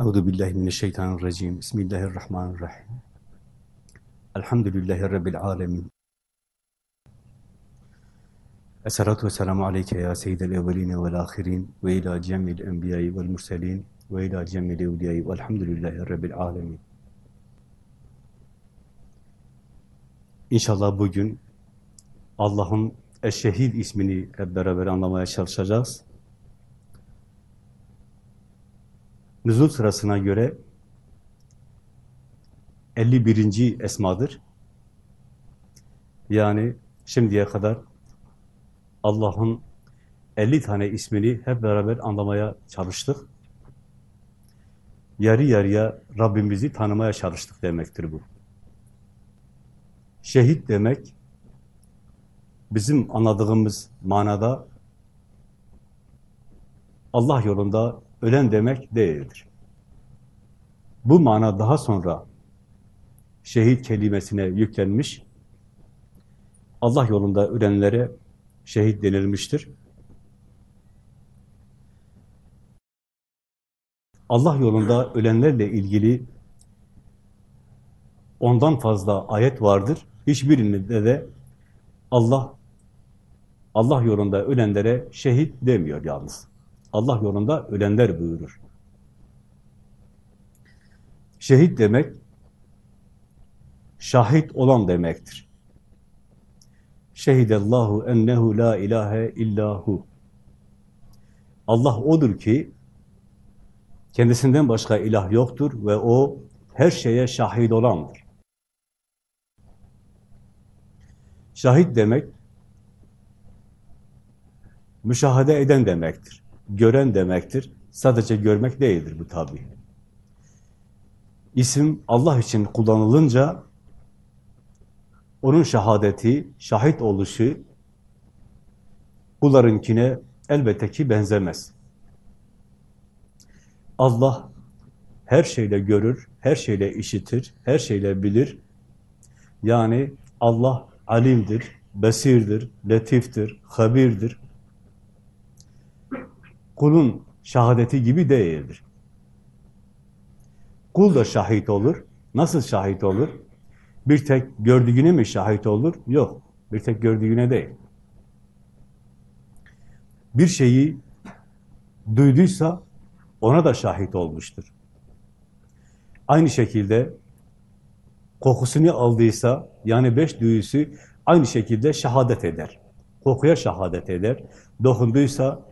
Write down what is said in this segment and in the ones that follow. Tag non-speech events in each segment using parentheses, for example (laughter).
Euzu billahi mineşşeytanirracim. Bismillahirrahmanirrahim. Elhamdülillahi rabbil alamin. Esselatu vesselamu aleyke ya seyyidel evveline vel ahirin ve ila cemil enbiyayı vel murselin ve ila cemil evliyayı velhamdülillahi rabbil alamin. İnşallah bugün Allah'ın Eşşehid ismini hep beraber anlamaya çalışacağız. Nüzul sırasına göre 51. esmadır. Yani şimdiye kadar Allah'ın 50 tane ismini hep beraber anlamaya çalıştık. Yarı yarıya Rabbimizi tanımaya çalıştık demektir bu. Şehit demek, bizim anladığımız manada Allah yolunda ölen demek değildir. Bu mana daha sonra şehit kelimesine yüklenmiş, Allah yolunda ölenlere şehit denilmiştir. Allah yolunda ölenlerle ilgili ondan fazla ayet vardır. Hiçbirinde de Allah Allah yolunda ölenlere şehit demiyor yalnız. Allah yolunda ölenler buyurur. Şehit demek şahit olan demektir. Şehidellahu ennehu la ilahe illahu. Allah odur ki kendisinden başka ilah yoktur ve o her şeye şahit olandır. Şahit demek müşahede eden demektir. Gören demektir. Sadece görmek değildir bu tabi. İsim Allah için kullanılınca onun şehadeti, şahit oluşu kullarınkine elbette ki benzemez. Allah her şeyle görür, her şeyle işitir, her şeyle bilir. Yani Allah alimdir, besirdir, letiftir, habirdir. Kulun şehadeti gibi değildir. Kul da şahit olur. Nasıl şahit olur? Bir tek gördüğüne mi şahit olur? Yok. Bir tek gördüğüne değil. Bir şeyi duyduysa ona da şahit olmuştur. Aynı şekilde kokusunu aldıysa, yani beş duyusu aynı şekilde şehadet eder. Kokuya şehadet eder. Dokunduysa,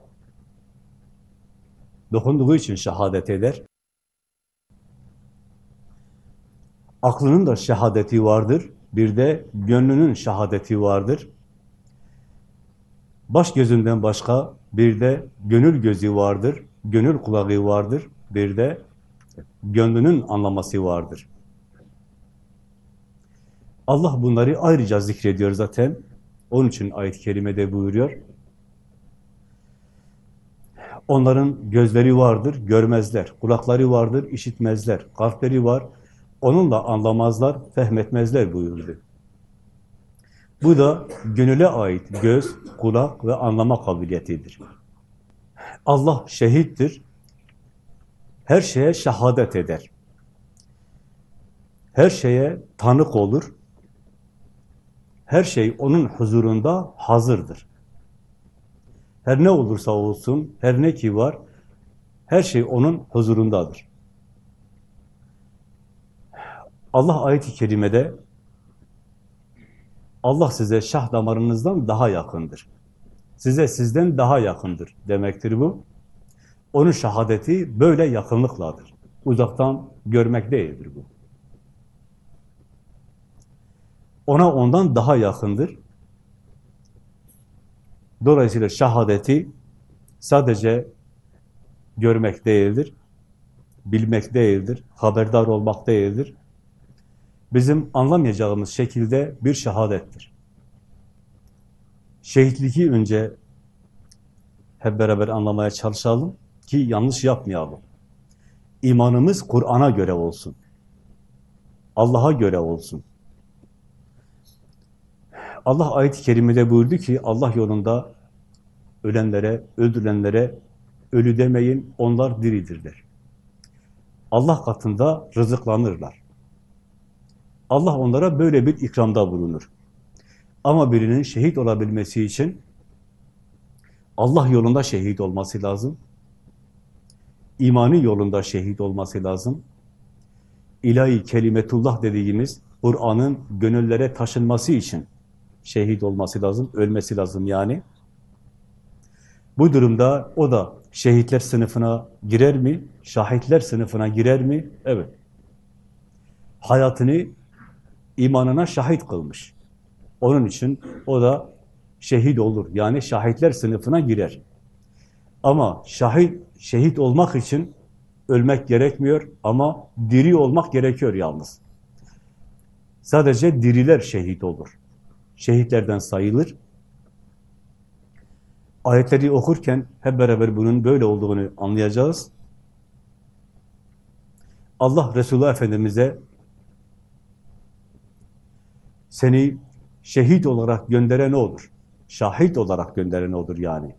dokunduğu için şehadet eder. Aklının da şehadeti vardır. Bir de gönlünün şehadeti vardır. Baş gözünden başka bir de gönül gözü vardır. Gönül kulağı vardır. Bir de gönlünün anlaması vardır. Allah bunları ayrıca zikrediyor zaten. Onun için ayet-i kerimede buyuruyor. Onların gözleri vardır, görmezler. Kulakları vardır, işitmezler. Kalpleri var, onunla anlamazlar, fehmetmezler buyurdu. Bu da gönüle ait göz, kulak ve anlama kabiliyetidir. Allah şehittir. Her şeye şehadet eder. Her şeye tanık olur. Her şey onun huzurunda hazırdır. Her ne olursa olsun, her ne ki var, her şey onun huzurundadır. Allah ayet-i kerimede Allah size şah damarınızdan daha yakındır. Size sizden daha yakındır demektir bu. Onun şehadeti böyle yakınlıkladır. Uzaktan görmek değildir bu. Ona ondan daha yakındır. Dolayısıyla şehadeti sadece görmek değildir, bilmek değildir, haberdar olmak değildir. Bizim anlamayacağımız şekilde bir şehadettir. Şehitliki önce hep beraber anlamaya çalışalım ki yanlış yapmayalım. İmanımız Kur'an'a göre olsun. Allah'a göre olsun. Allah ayet-i kerimede buyurdu ki Allah yolunda ölenlere, öldürülenlere ölü demeyin, onlar diridirler. Allah katında rızıklanırlar. Allah onlara böyle bir ikramda bulunur. Ama birinin şehit olabilmesi için Allah yolunda şehit olması lazım. İmanı yolunda şehit olması lazım. İlahi kelimetullah dediğimiz Kur'an'ın gönüllere taşınması için şehit olması lazım, ölmesi lazım yani. Bu durumda o da şehitler sınıfına girer mi? Şahitler sınıfına girer mi? Evet. Hayatını imanına şahit kılmış. Onun için o da şehit olur. Yani şahitler sınıfına girer. Ama şahit, şehit olmak için ölmek gerekmiyor ama diri olmak gerekiyor yalnız. Sadece diriler şehit olur. Şehitlerden sayılır. Ayetleri okurken hep beraber bunun böyle olduğunu anlayacağız. Allah Resulullah Efendimiz'e seni şehit olarak gönderen odur. Şahit olarak gönderen odur yani.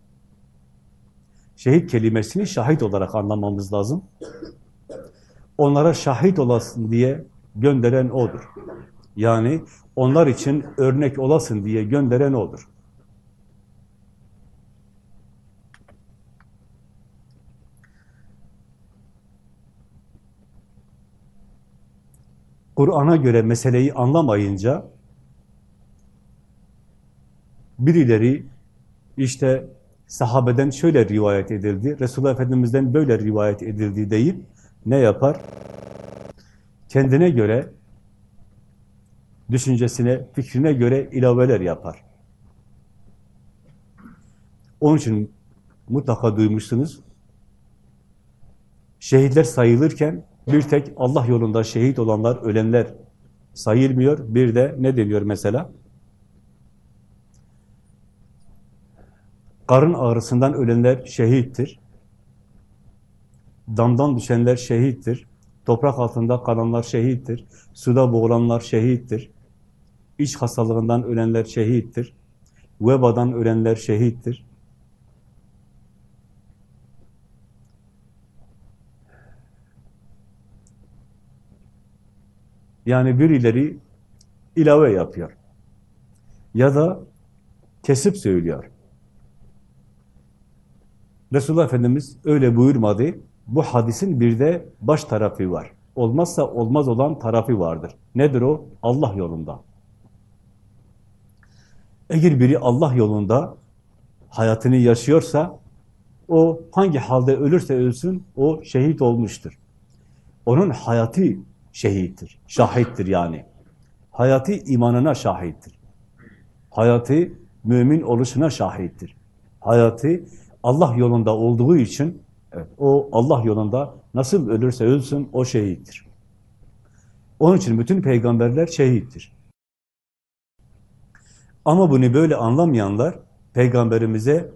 Şehit kelimesini şahit olarak anlamamız lazım. Onlara şahit olasın diye gönderen odur. Yani onlar için örnek olasın diye gönderen odur. Kur'an'a göre meseleyi anlamayınca birileri işte sahabeden şöyle rivayet edildi, Resulullah Efendimiz'den böyle rivayet edildi deyip ne yapar? Kendine göre, düşüncesine, fikrine göre ilaveler yapar. Onun için mutlaka duymuşsunuz. Şehitler sayılırken bir tek Allah yolunda şehit olanlar, ölenler sayılmıyor. Bir de ne deniyor mesela? Karın ağrısından ölenler şehittir. Damdan düşenler şehittir. Toprak altında kalanlar şehittir. Suda boğulanlar şehittir. İç hastalığından ölenler şehittir. Vebadan ölenler şehittir. Yani birileri ilave yapıyor. Ya da kesip söylüyor. Resulullah Efendimiz öyle buyurmadı. Bu hadisin bir de baş tarafı var. Olmazsa olmaz olan tarafı vardır. Nedir o? Allah yolunda. Eğer biri Allah yolunda hayatını yaşıyorsa, o hangi halde ölürse ölsün, o şehit olmuştur. Onun hayatı şehittir, şahittir yani. Hayatı imanına şahittir. Hayatı mümin oluşuna şahittir. Hayatı Allah yolunda olduğu için evet, o Allah yolunda nasıl ölürse ölsün o şehittir. Onun için bütün peygamberler şehittir. Ama bunu böyle anlamayanlar peygamberimize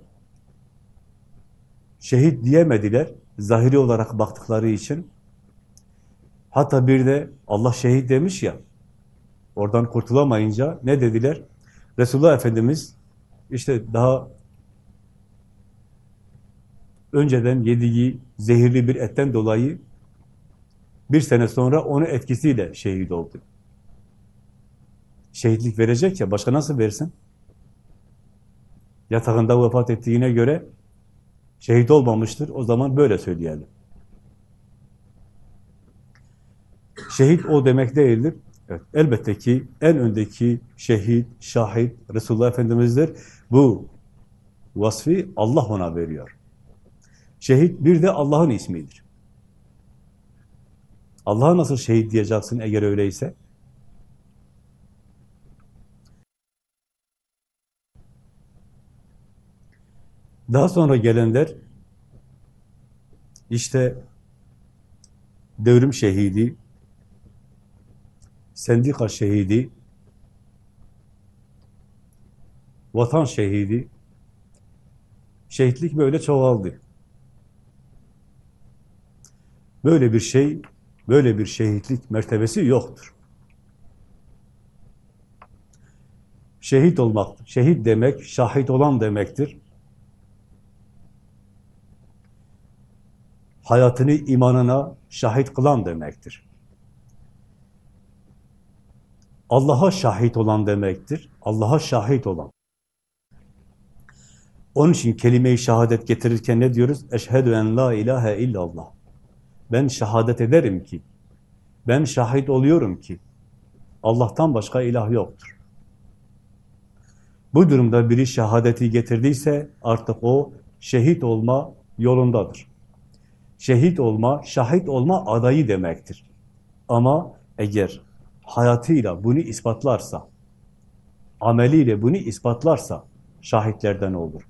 şehit diyemediler. Zahiri olarak baktıkları için. Hatta bir de Allah şehit demiş ya, oradan kurtulamayınca ne dediler? Resulullah Efendimiz işte daha önceden yediği zehirli bir etten dolayı bir sene sonra onun etkisiyle şehit oldu. Şehitlik verecek ya, başka nasıl versin? Yatağında vefat ettiğine göre şehit olmamıştır, o zaman böyle söyleyelim. Şehit o demek değildir. Evet, elbette ki en öndeki şehit, şahit Resulullah Efendimiz'dir. Bu vasfı Allah ona veriyor. Şehit bir de Allah'ın ismidir. Allah'a nasıl şehit diyeceksin eğer öyleyse? Daha sonra gelenler işte devrim şehidi, sendika şehidi, vatan şehidi, şehitlik böyle çoğaldı. Böyle bir şey, böyle bir şehitlik mertebesi yoktur. Şehit olmak, şehit demek, şahit olan demektir. Hayatını imanına şahit kılan demektir. Allah'a şahit olan demektir. Allah'a şahit olan. Onun için kelime-i şehadet getirirken ne diyoruz? Eşhedü en la ilahe illallah. Ben şehadet ederim ki, ben şahit oluyorum ki, Allah'tan başka ilah yoktur. Bu durumda biri şehadeti getirdiyse artık o şehit olma yolundadır. Şehit olma, şahit olma adayı demektir. Ama eğer hayatıyla bunu ispatlarsa, ameliyle bunu ispatlarsa şahitlerden olur.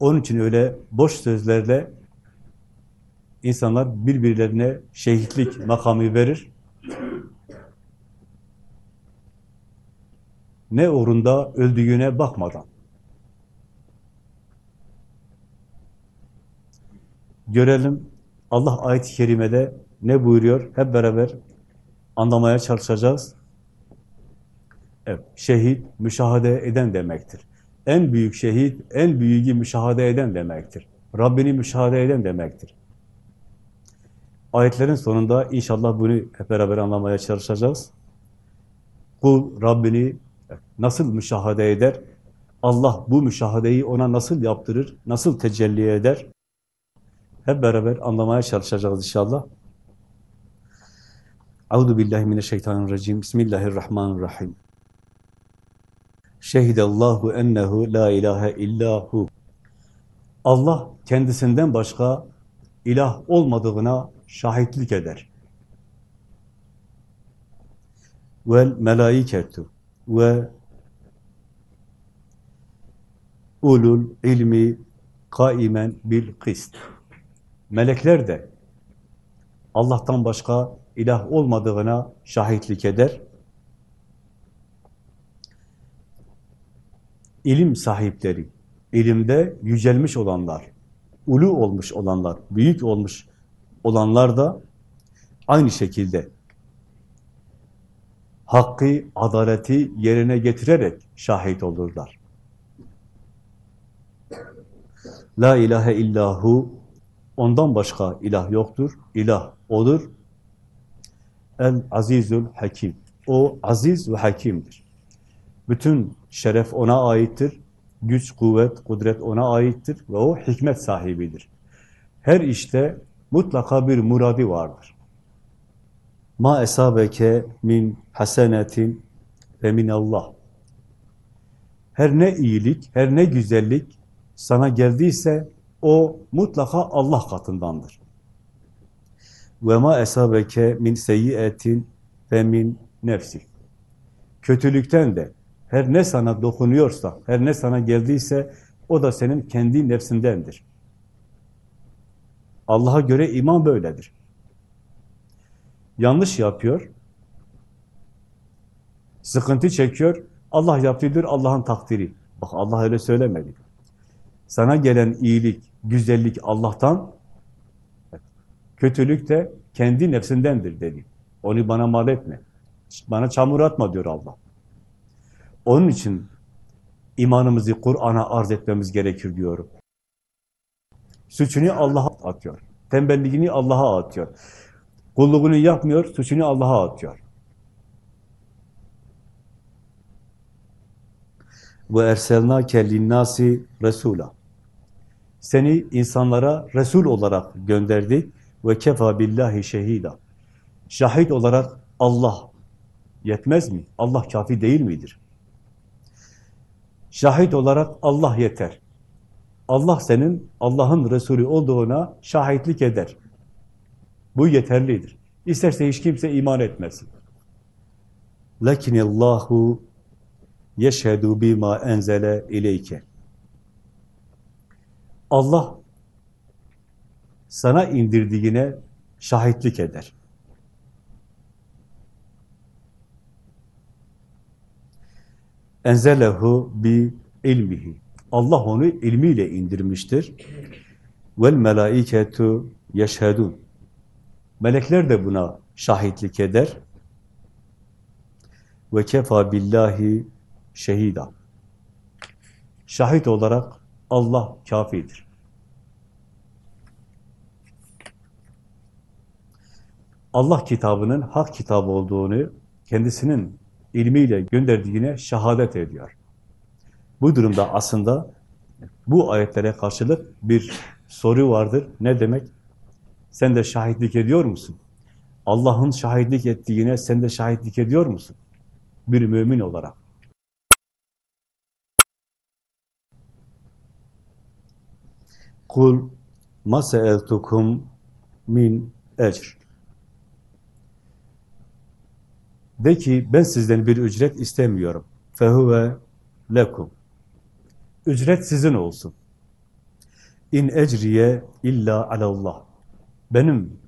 Onun için öyle boş sözlerle insanlar birbirlerine şehitlik makamı verir. Ne uğrunda öldüğüne bakmadan. Görelim Allah ayet-i kerimede ne buyuruyor? Hep beraber anlamaya çalışacağız. Evet, şehit müşahede eden demektir. En büyük şehit, en büyüğü müşahede eden demektir. Rabbini müşahede eden demektir. Ayetlerin sonunda inşallah bunu hep beraber anlamaya çalışacağız. Kul Rabbini nasıl müşahede eder? Allah bu müşahadeyi ona nasıl yaptırır? Nasıl tecelli eder? Hep beraber anlamaya çalışacağız inşallah. Euzu billahi mineşşeytanirracim. Bismillahirrahmanirrahim. Şehidallahu ennehu la ilahe illahu. Allah kendisinden başka ilah olmadığına şahitlik eder. Vel melaiketu ve ulul ilmi kaimen bil kist. Melekler de Allah'tan başka ilah olmadığına şahitlik eder. İlim sahipleri, ilimde yücelmiş olanlar, ulu olmuş olanlar, büyük olmuş olanlar da aynı şekilde hakkı, adaleti yerine getirerek şahit olurlar. La ilahe illahu ondan başka ilah yoktur. İlah odur. El azizül hakim. O aziz ve hakimdir. Bütün şeref ona aittir. Güç, kuvvet, kudret ona aittir ve o hikmet sahibidir. Her işte mutlaka bir muradi vardır. Ma esabeke min hasenetin ve min Allah. Her ne iyilik, her ne güzellik sana geldiyse o mutlaka Allah katındandır. Ve ma esabeke min seyyiyetin ve min nefsi. Kötülükten de her ne sana dokunuyorsa, her ne sana geldiyse o da senin kendi nefsindendir. Allah'a göre iman böyledir. Yanlış yapıyor, sıkıntı çekiyor, Allah yaptıdır, Allah'ın takdiri. Bak Allah öyle söylemedi. Sana gelen iyilik, güzellik Allah'tan, kötülük de kendi nefsindendir dedi. Onu bana mal etme. Bana çamur atma diyor Allah. Onun için imanımızı Kur'an'a arz etmemiz gerekir diyorum. Suçunu Allah'a atıyor. Tembelliğini Allah'a atıyor. Kulluğunu yapmıyor, suçunu Allah'a atıyor. Ve erselnâke linnâsi resûlâ. Seni insanlara Resul olarak gönderdik ve kefa billahi şehida. Şahit olarak Allah yetmez mi? Allah kafi değil midir? Şahit olarak Allah yeter. Allah senin Allah'ın Resulü olduğuna şahitlik eder. Bu yeterlidir. İsterse hiç kimse iman etmesin. Lakinallahu yeşhedü bima enzele ileyke. Allah sana indirdiğine şahitlik eder. Enzelehu bi ilmihi. Allah onu ilmiyle indirmiştir. Vel melaiketu yeşhedun. Melekler de buna şahitlik eder. Ve kefa billahi şehida. Şahit olarak Allah kafidir. Allah kitabının hak kitabı olduğunu kendisinin ilmiyle gönderdiğine şehadet ediyor. Bu durumda aslında bu ayetlere karşılık bir soru vardır. Ne demek? Sen de şahitlik ediyor musun? Allah'ın şahitlik ettiğine sen de şahitlik ediyor musun? Bir mümin olarak. Kul ma seeltukum min ecr. De ki ben sizden bir ücret istemiyorum. Fehuve lekum. Ücret sizin olsun. İn ecriye illa alallah. Benim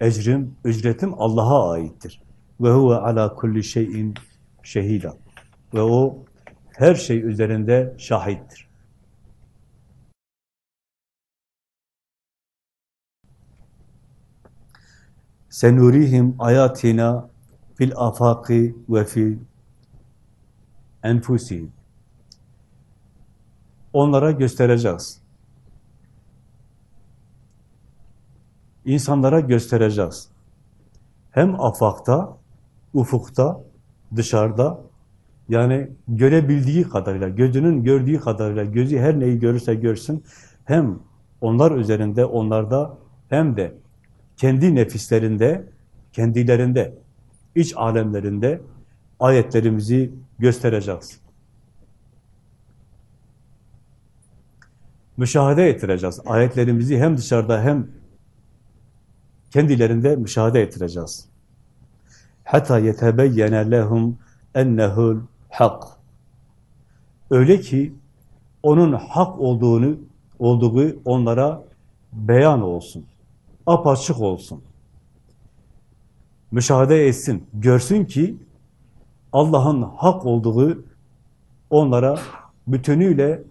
ecrim, ücretim Allah'a aittir. Ve huve ala kulli şeyin şehida. Ve o her şey üzerinde şahittir. Senurihim ayatina fil afaki ve fil enfusihim. Onlara göstereceğiz. İnsanlara göstereceğiz. Hem afakta, ufukta, dışarıda, yani görebildiği kadarıyla, gözünün gördüğü kadarıyla, gözü her neyi görürse görsün, hem onlar üzerinde, onlarda, hem de kendi nefislerinde, kendilerinde, iç alemlerinde ayetlerimizi göstereceğiz. Müşahede ettireceğiz. Ayetlerimizi hem dışarıda hem kendilerinde müşahede ettireceğiz. Hatta yetebeyyene lehum ennehul hak. Öyle ki onun hak olduğunu olduğu onlara beyan olsun. Apaçık olsun. Müşahede etsin, görsün ki Allah'ın hak olduğu onlara bütünüyle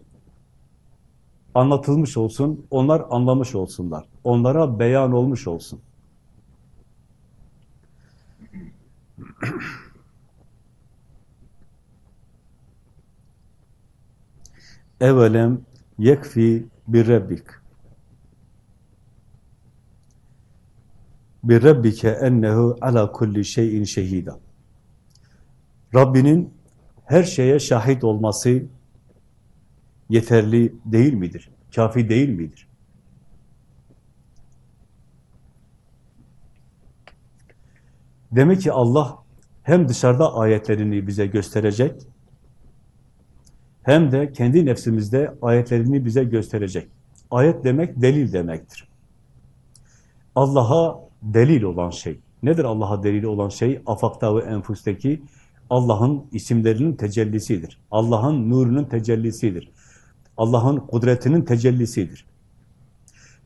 anlatılmış olsun, onlar anlamış olsunlar. Onlara beyan olmuş olsun. (clears throat) Evelem yekfi bir Rabbik. Bir Rabbike ennehu ala kulli şeyin şehida. Rabbinin her şeye şahit olması yeterli değil midir? Kafi değil midir? Demek ki Allah hem dışarıda ayetlerini bize gösterecek, hem de kendi nefsimizde ayetlerini bize gösterecek. Ayet demek delil demektir. Allah'a delil olan şey. Nedir Allah'a delil olan şey? Afakta ve enfusteki Allah'ın isimlerinin tecellisidir. Allah'ın nurunun tecellisidir. Allah'ın kudretinin tecellisidir.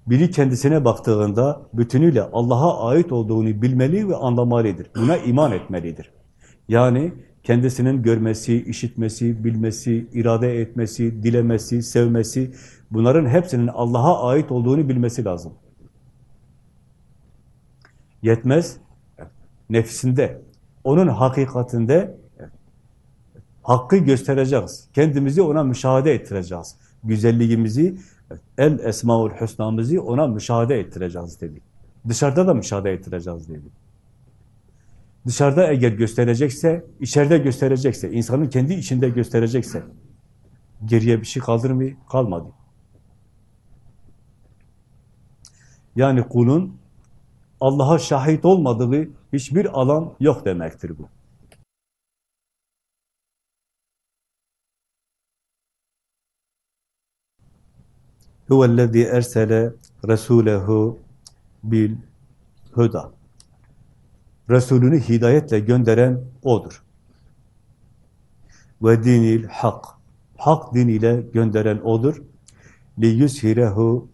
Biri kendisine baktığında bütünüyle Allah'a ait olduğunu bilmeli ve anlamalıdır. Buna iman etmelidir. Yani kendisinin görmesi, işitmesi, bilmesi, irade etmesi, dilemesi, sevmesi, bunların hepsinin Allah'a ait olduğunu bilmesi lazım. Yetmez, nefsinde, onun hakikatinde hakkı göstereceğiz. Kendimizi ona müşahede ettireceğiz. Güzelliğimizi, el esmaul husnamızı ona müşahede ettireceğiz dedi. Dışarıda da müşahede ettireceğiz dedi. Dışarıda eğer gösterecekse, içeride gösterecekse, insanın kendi içinde gösterecekse, geriye bir şey kaldır mı? Kalmadı. Yani kulun Allah'a şahit olmadığı hiçbir alan yok demektir bu. Huvellezî ersele resûlehu bil huda. Resulünü hidayetle gönderen O'dur. Ve dinil hak. Hak diniyle gönderen O'dur. Li yushirehu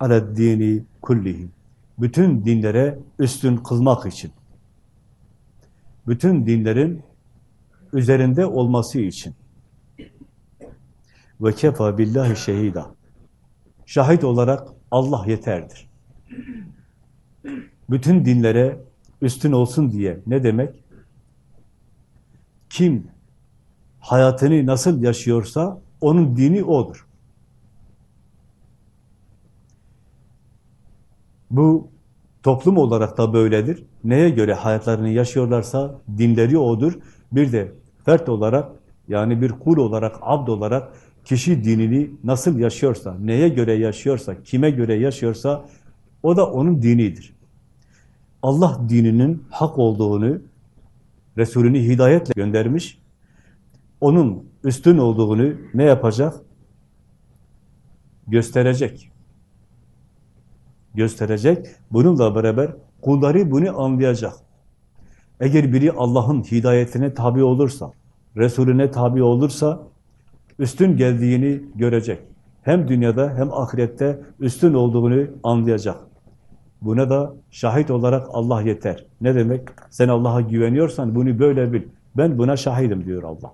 ala dini kullihi. Bütün dinlere üstün kılmak için. Bütün dinlerin üzerinde olması için. Ve kefa billahi şehida. Şahit olarak Allah yeterdir. Bütün dinlere üstün olsun diye ne demek? Kim hayatını nasıl yaşıyorsa onun dini odur. Bu Toplum olarak da böyledir. Neye göre hayatlarını yaşıyorlarsa dinleri odur. Bir de fert olarak yani bir kul olarak, abd olarak kişi dinini nasıl yaşıyorsa, neye göre yaşıyorsa, kime göre yaşıyorsa o da onun dinidir. Allah dininin hak olduğunu, Resulünü hidayetle göndermiş, onun üstün olduğunu ne yapacak? Gösterecek. Gösterecek. Bununla beraber kulları bunu anlayacak. Eğer biri Allah'ın hidayetine tabi olursa, Resulüne tabi olursa, üstün geldiğini görecek. Hem dünyada hem ahirette üstün olduğunu anlayacak. Buna da şahit olarak Allah yeter. Ne demek? Sen Allah'a güveniyorsan bunu böyle bil. Ben buna şahidim diyor Allah.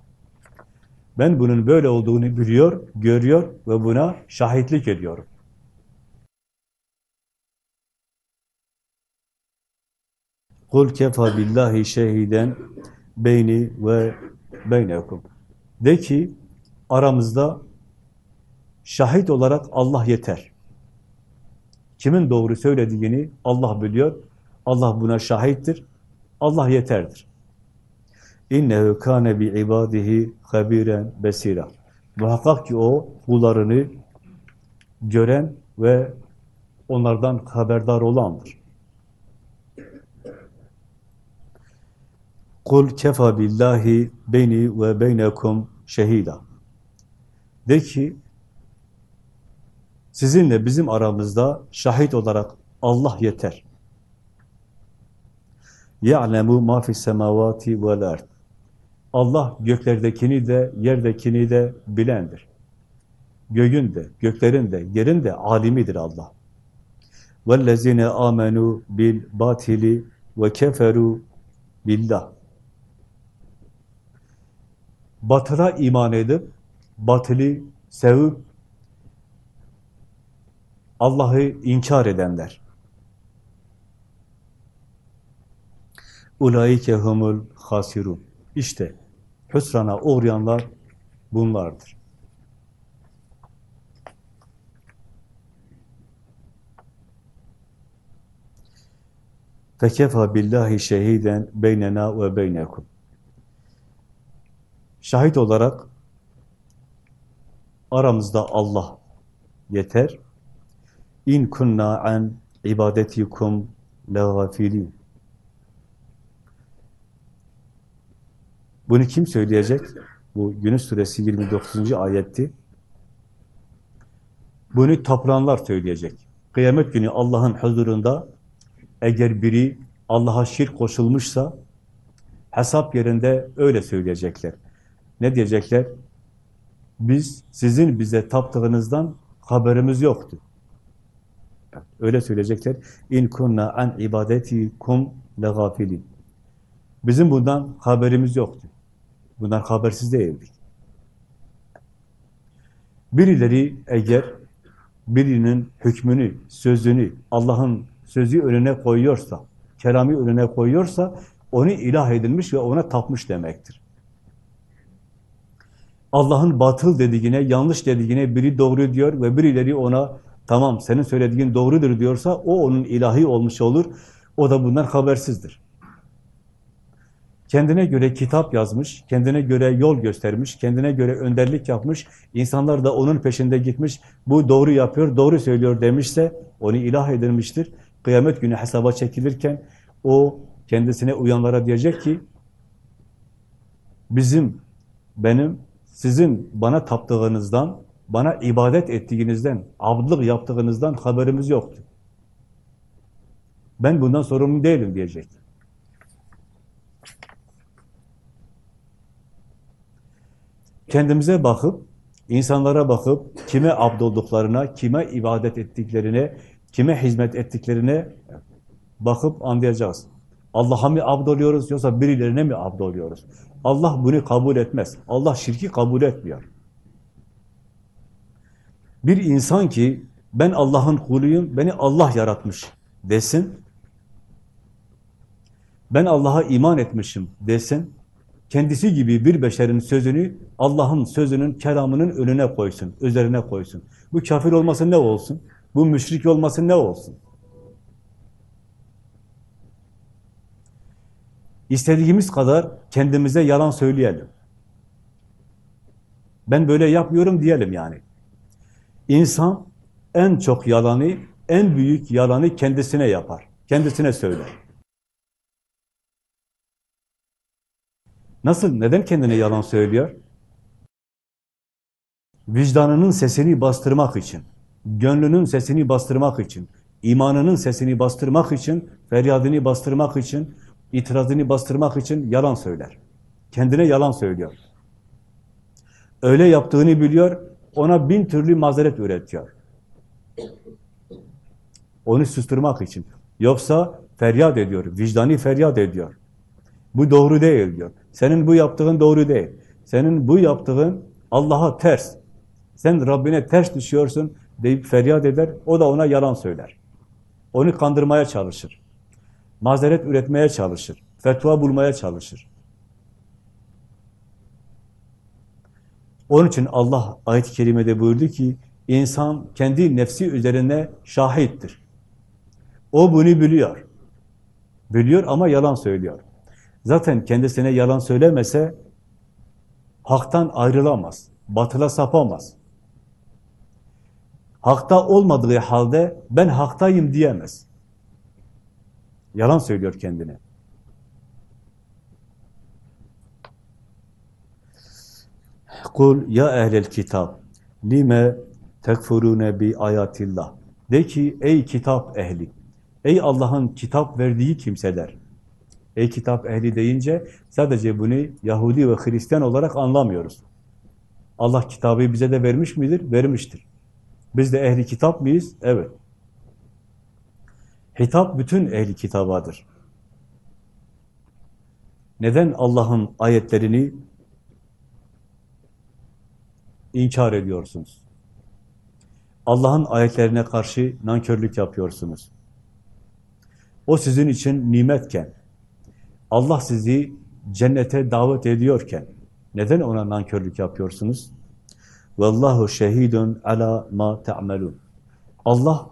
Ben bunun böyle olduğunu biliyor, görüyor ve buna şahitlik ediyorum. Kul kefa billahi şehiden beyni ve beynekum. De ki aramızda şahit olarak Allah yeter. Kimin doğru söylediğini Allah biliyor. Allah buna şahittir. Allah yeterdir. İnnehu kâne bi ibadihi habiren besira. Muhakkak ki o kullarını gören ve onlardan haberdar olandır. Kul kefa billahi beni ve beynekum şehida. De ki sizinle bizim aramızda şahit olarak Allah yeter. Ya'lemu ma fis semavati vel ard. Allah göklerdekini de yerdekini de bilendir. Göğün de, göklerin de, yerin de alimidir Allah. Vellezine amenu bil batili ve keferu billah. Batıla iman edip, batılı sevip, Allah'ı inkar edenler. Ulaike humul hasirun. İşte hüsrana uğrayanlar bunlardır. Fekefa billahi şehiden beynena ve beynekum. Şahit olarak aramızda Allah yeter. İn kunna an ibadetikum lagafilin. Bunu kim söyleyecek? Bu Yunus suresi 29. ayetti. Bunu tapılanlar söyleyecek. Kıyamet günü Allah'ın huzurunda eğer biri Allah'a şirk koşulmuşsa hesap yerinde öyle söyleyecekler. Ne diyecekler? Biz sizin bize taptığınızdan haberimiz yoktu. Öyle söyleyecekler. İn kunna an ibadetikum legafilin. Bizim bundan haberimiz yoktu. Bunlar habersiz değildik. Birileri eğer birinin hükmünü, sözünü Allah'ın sözü önüne koyuyorsa, kerami önüne koyuyorsa onu ilah edilmiş ve ona tapmış demektir. Allah'ın batıl dediğine, yanlış dediğine biri doğru diyor ve birileri ona tamam senin söylediğin doğrudur diyorsa o onun ilahi olmuş olur. O da bundan habersizdir. Kendine göre kitap yazmış, kendine göre yol göstermiş, kendine göre önderlik yapmış, insanlar da onun peşinde gitmiş, bu doğru yapıyor, doğru söylüyor demişse onu ilah edilmiştir. Kıyamet günü hesaba çekilirken o kendisine uyanlara diyecek ki bizim, benim, sizin bana taptığınızdan, bana ibadet ettiğinizden, abdlık yaptığınızdan haberimiz yoktu. Ben bundan sorumlu değilim diyecek. Kendimize bakıp, insanlara bakıp, kime abdolduklarına, kime ibadet ettiklerine, kime hizmet ettiklerine bakıp anlayacağız. Allah'a mı abdoluyoruz yoksa birilerine mi abdoluyoruz? Allah bunu kabul etmez. Allah şirki kabul etmiyor. Bir insan ki ben Allah'ın kuluyum, beni Allah yaratmış desin, ben Allah'a iman etmişim desin, kendisi gibi bir beşerin sözünü Allah'ın sözünün, kelamının önüne koysun, üzerine koysun. Bu kafir olması ne olsun? Bu müşrik olması ne olsun? İstediğimiz kadar kendimize yalan söyleyelim. Ben böyle yapmıyorum diyelim yani. İnsan en çok yalanı, en büyük yalanı kendisine yapar. Kendisine söyler. Nasıl, neden kendine yalan söylüyor? Vicdanının sesini bastırmak için, gönlünün sesini bastırmak için, imanının sesini bastırmak için, feryadını bastırmak için, itirazını bastırmak için yalan söyler. Kendine yalan söylüyor. Öyle yaptığını biliyor, ona bin türlü mazeret üretiyor. Onu susturmak için. Yoksa feryat ediyor, vicdani feryat ediyor. Bu doğru değil diyor. Senin bu yaptığın doğru değil. Senin bu yaptığın Allah'a ters. Sen Rabbine ters düşüyorsun deyip feryat eder, o da ona yalan söyler. Onu kandırmaya çalışır. Mazeret üretmeye çalışır. Fetva bulmaya çalışır. Onun için Allah ayet-i kerimede buyurdu ki, insan kendi nefsi üzerine şahittir. O bunu biliyor. Biliyor ama yalan söylüyor. Zaten kendisine yalan söylemese, haktan ayrılamaz, batıla sapamaz. Hakta olmadığı halde ben haktayım diyemez. Yalan söylüyor kendine. Kul ya ehlel kitap lime tekfurune bi ayatillah. De ki ey kitap ehli, ey Allah'ın kitap verdiği kimseler. Ey kitap ehli deyince sadece bunu Yahudi ve Hristiyan olarak anlamıyoruz. Allah kitabı bize de vermiş midir? Vermiştir. Biz de ehli kitap mıyız? Evet. Hitap bütün ehli kitabadır. Neden Allah'ın ayetlerini inkar ediyorsunuz? Allah'ın ayetlerine karşı nankörlük yapıyorsunuz. O sizin için nimetken, Allah sizi cennete davet ediyorken, neden ona nankörlük yapıyorsunuz? Vallahu şehidun ala ma ta'melun. Allah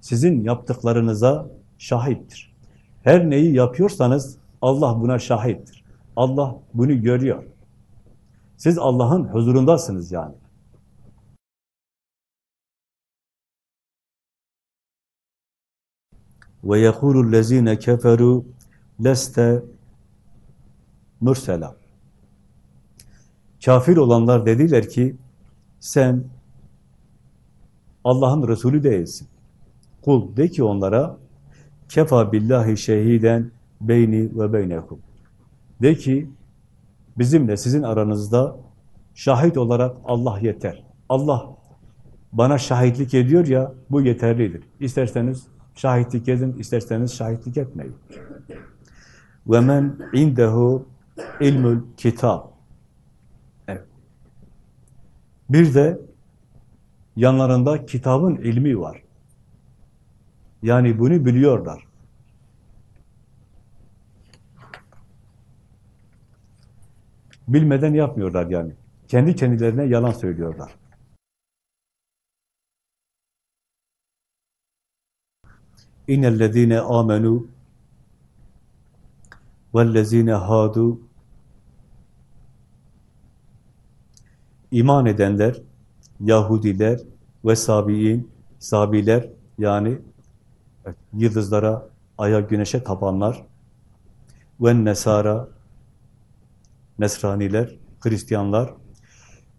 sizin yaptıklarınıza şahittir. Her neyi yapıyorsanız Allah buna şahittir. Allah bunu görüyor. Siz Allah'ın huzurundasınız yani. Ve yekulu lezine keferu leste mürsela. Kafir olanlar dediler ki sen Allah'ın Resulü değilsin. Kul de ki onlara kefa billahi şehiden beyni ve beynekum. De ki bizimle sizin aranızda şahit olarak Allah yeter. Allah bana şahitlik ediyor ya bu yeterlidir. İsterseniz şahitlik edin, isterseniz şahitlik etmeyin. Ve men indehu ilmül kitab. Evet. Bir de yanlarında kitabın ilmi var. Yani bunu biliyorlar. Bilmeden yapmıyorlar yani. Kendi kendilerine yalan söylüyorlar. İnnellezîne âmenû vellezîne hâdû İman edenler, Yahudiler ve Sabi'in, Sabiler yani yıldızlara, aya, güneşe tapanlar ve Nesara, Nesraniler, Hristiyanlar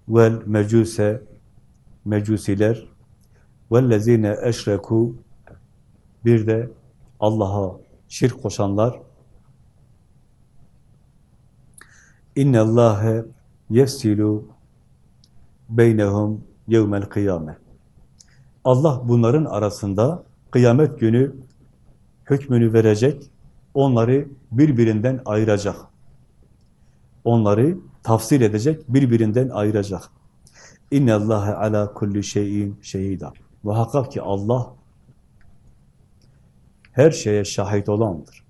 vel mecuse, mecusiler vellezine eşreku bir de Allah'a şirk koşanlar. İnnallâhe yefsilu beynehum yevmel kıyame Allah bunların arasında kıyamet günü hükmünü verecek, onları birbirinden ayıracak. Onları tafsir edecek, birbirinden ayıracak. İnne Allahe ala kulli şeyin şehida. Muhakkak ki Allah her şeye şahit olandır.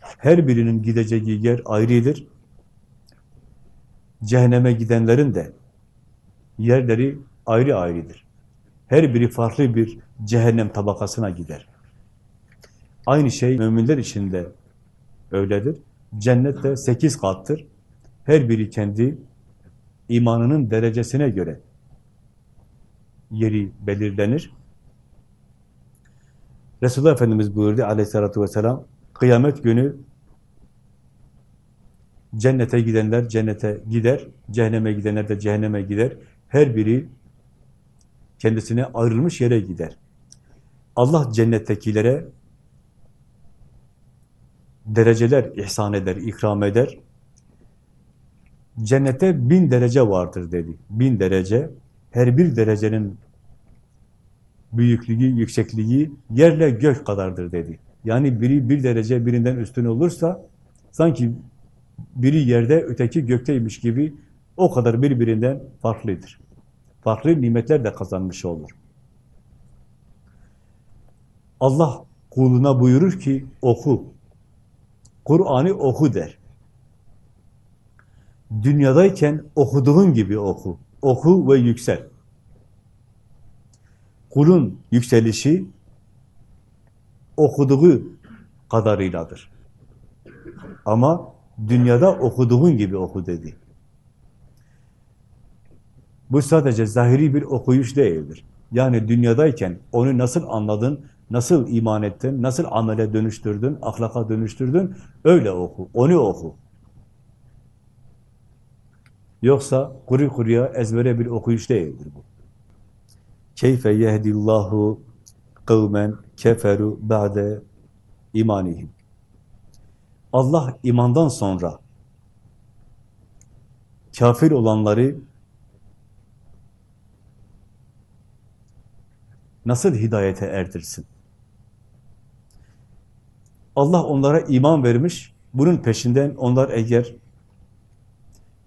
Her birinin gideceği yer ayrıdır. Cehenneme gidenlerin de yerleri ayrı ayrıdır. Her biri farklı bir cehennem tabakasına gider. Aynı şey müminler için de öyledir. Cennet de sekiz kattır. Her biri kendi imanının derecesine göre yeri belirlenir. Resulullah Efendimiz buyurdu aleyhissalatü vesselam, kıyamet günü cennete gidenler cennete gider, cehenneme gidenler de cehenneme gider. Her biri kendisine ayrılmış yere gider. Allah cennettekilere dereceler ihsan eder, ikram eder. Cennete bin derece vardır dedi. Bin derece. Her bir derecenin büyüklüğü, yüksekliği yerle gök kadardır dedi. Yani biri bir derece birinden üstün olursa sanki biri yerde öteki gökteymiş gibi o kadar birbirinden farklıdır. Farklı nimetler de kazanmış olur. Allah kuluna buyurur ki oku. Kur'an'ı oku der. Dünyadayken okuduğun gibi oku. Oku ve yüksel. Kulun yükselişi okuduğu kadarıyladır. Ama dünyada okuduğun gibi oku dedi. Bu sadece zahiri bir okuyuş değildir. Yani dünyadayken onu nasıl anladın, nasıl iman ettin, nasıl amele dönüştürdün, ahlaka dönüştürdün, öyle oku, onu oku. Yoksa kuru kuruya ezbere bir okuyuş değildir bu. Keyfe yehdillahu kavmen keferu ba'de imanihim. Allah imandan sonra kafir olanları nasıl hidayete erdirsin? Allah onlara iman vermiş, bunun peşinden onlar eğer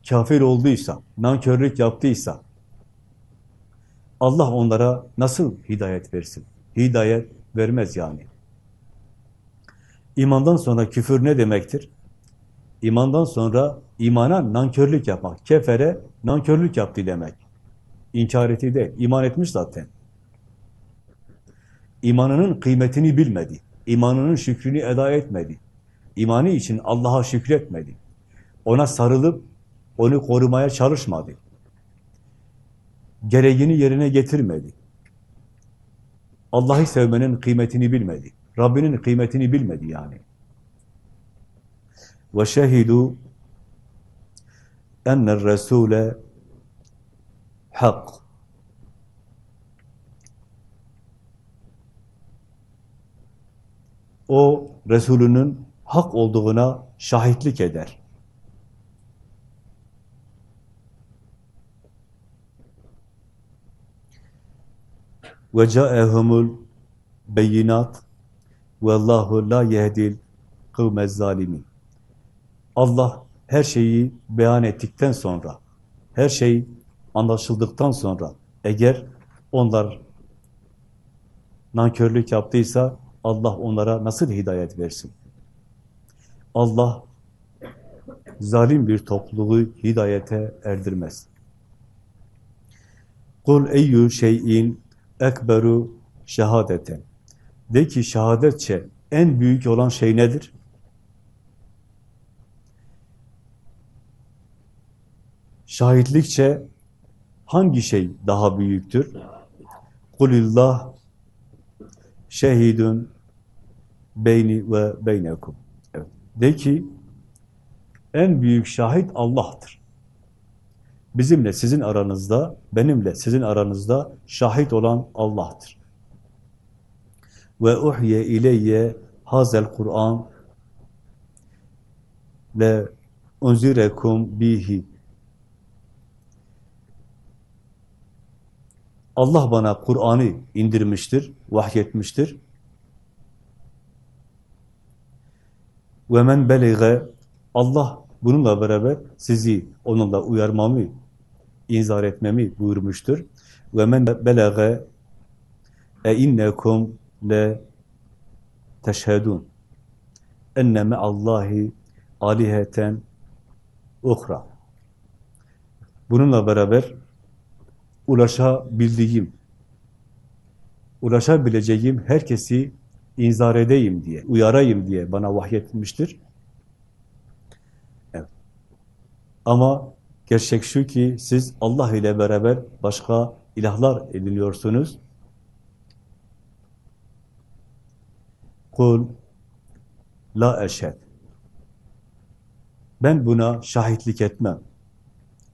kafir olduysa, nankörlük yaptıysa, Allah onlara nasıl hidayet versin? Hidayet vermez yani. İmandan sonra küfür ne demektir? İmandan sonra imana nankörlük yapmak. Kefere nankörlük yaptı demek. İnkar etti de, iman etmiş zaten. İmanının kıymetini bilmedi. İmanının şükrünü eda etmedi. İmanı için Allah'a şükretmedi. Ona sarılıp onu korumaya çalışmadı. Gereğini yerine getirmedi. Allah'ı sevmenin kıymetini bilmedi. Rabbinin kıymetini bilmedi yani. Şehidu enne resule hak. O Resulünün hak olduğuna şahitlik eder. Ve ca'ehumul beyinat Vallahu la yehdil kıvmez zalimin. Allah her şeyi beyan ettikten sonra, her şey anlaşıldıktan sonra eğer onlar nankörlük yaptıysa Allah onlara nasıl hidayet versin? Allah zalim bir topluluğu hidayete erdirmez. Kul eyyü şeyin ekberu şehadeten. De ki şehadetçe en büyük olan şey nedir? Şahitlikçe hangi şey daha büyüktür? Kulillah şehidun beyni ve beynekum. Evet. De ki en büyük şahit Allah'tır. Bizimle sizin aranızda, benimle sizin aranızda şahit olan Allah'tır ve uhye ileyye hazel Kur'an le unzirekum bihi Allah bana Kur'an'ı indirmiştir, vahyetmiştir. Ve men belige Allah bununla beraber sizi onunla uyarmamı, inzar etmemi buyurmuştur. Ve men belege e innekum le teşhedun enne me'allahi aliheten uhra. Bununla beraber ulaşabildiğim, ulaşabileceğim herkesi inzar edeyim diye, uyarayım diye bana vahyetmiştir. Evet. Ama gerçek şu ki siz Allah ile beraber başka ilahlar ediniyorsunuz. Kul la eşhed. Ben buna şahitlik etmem.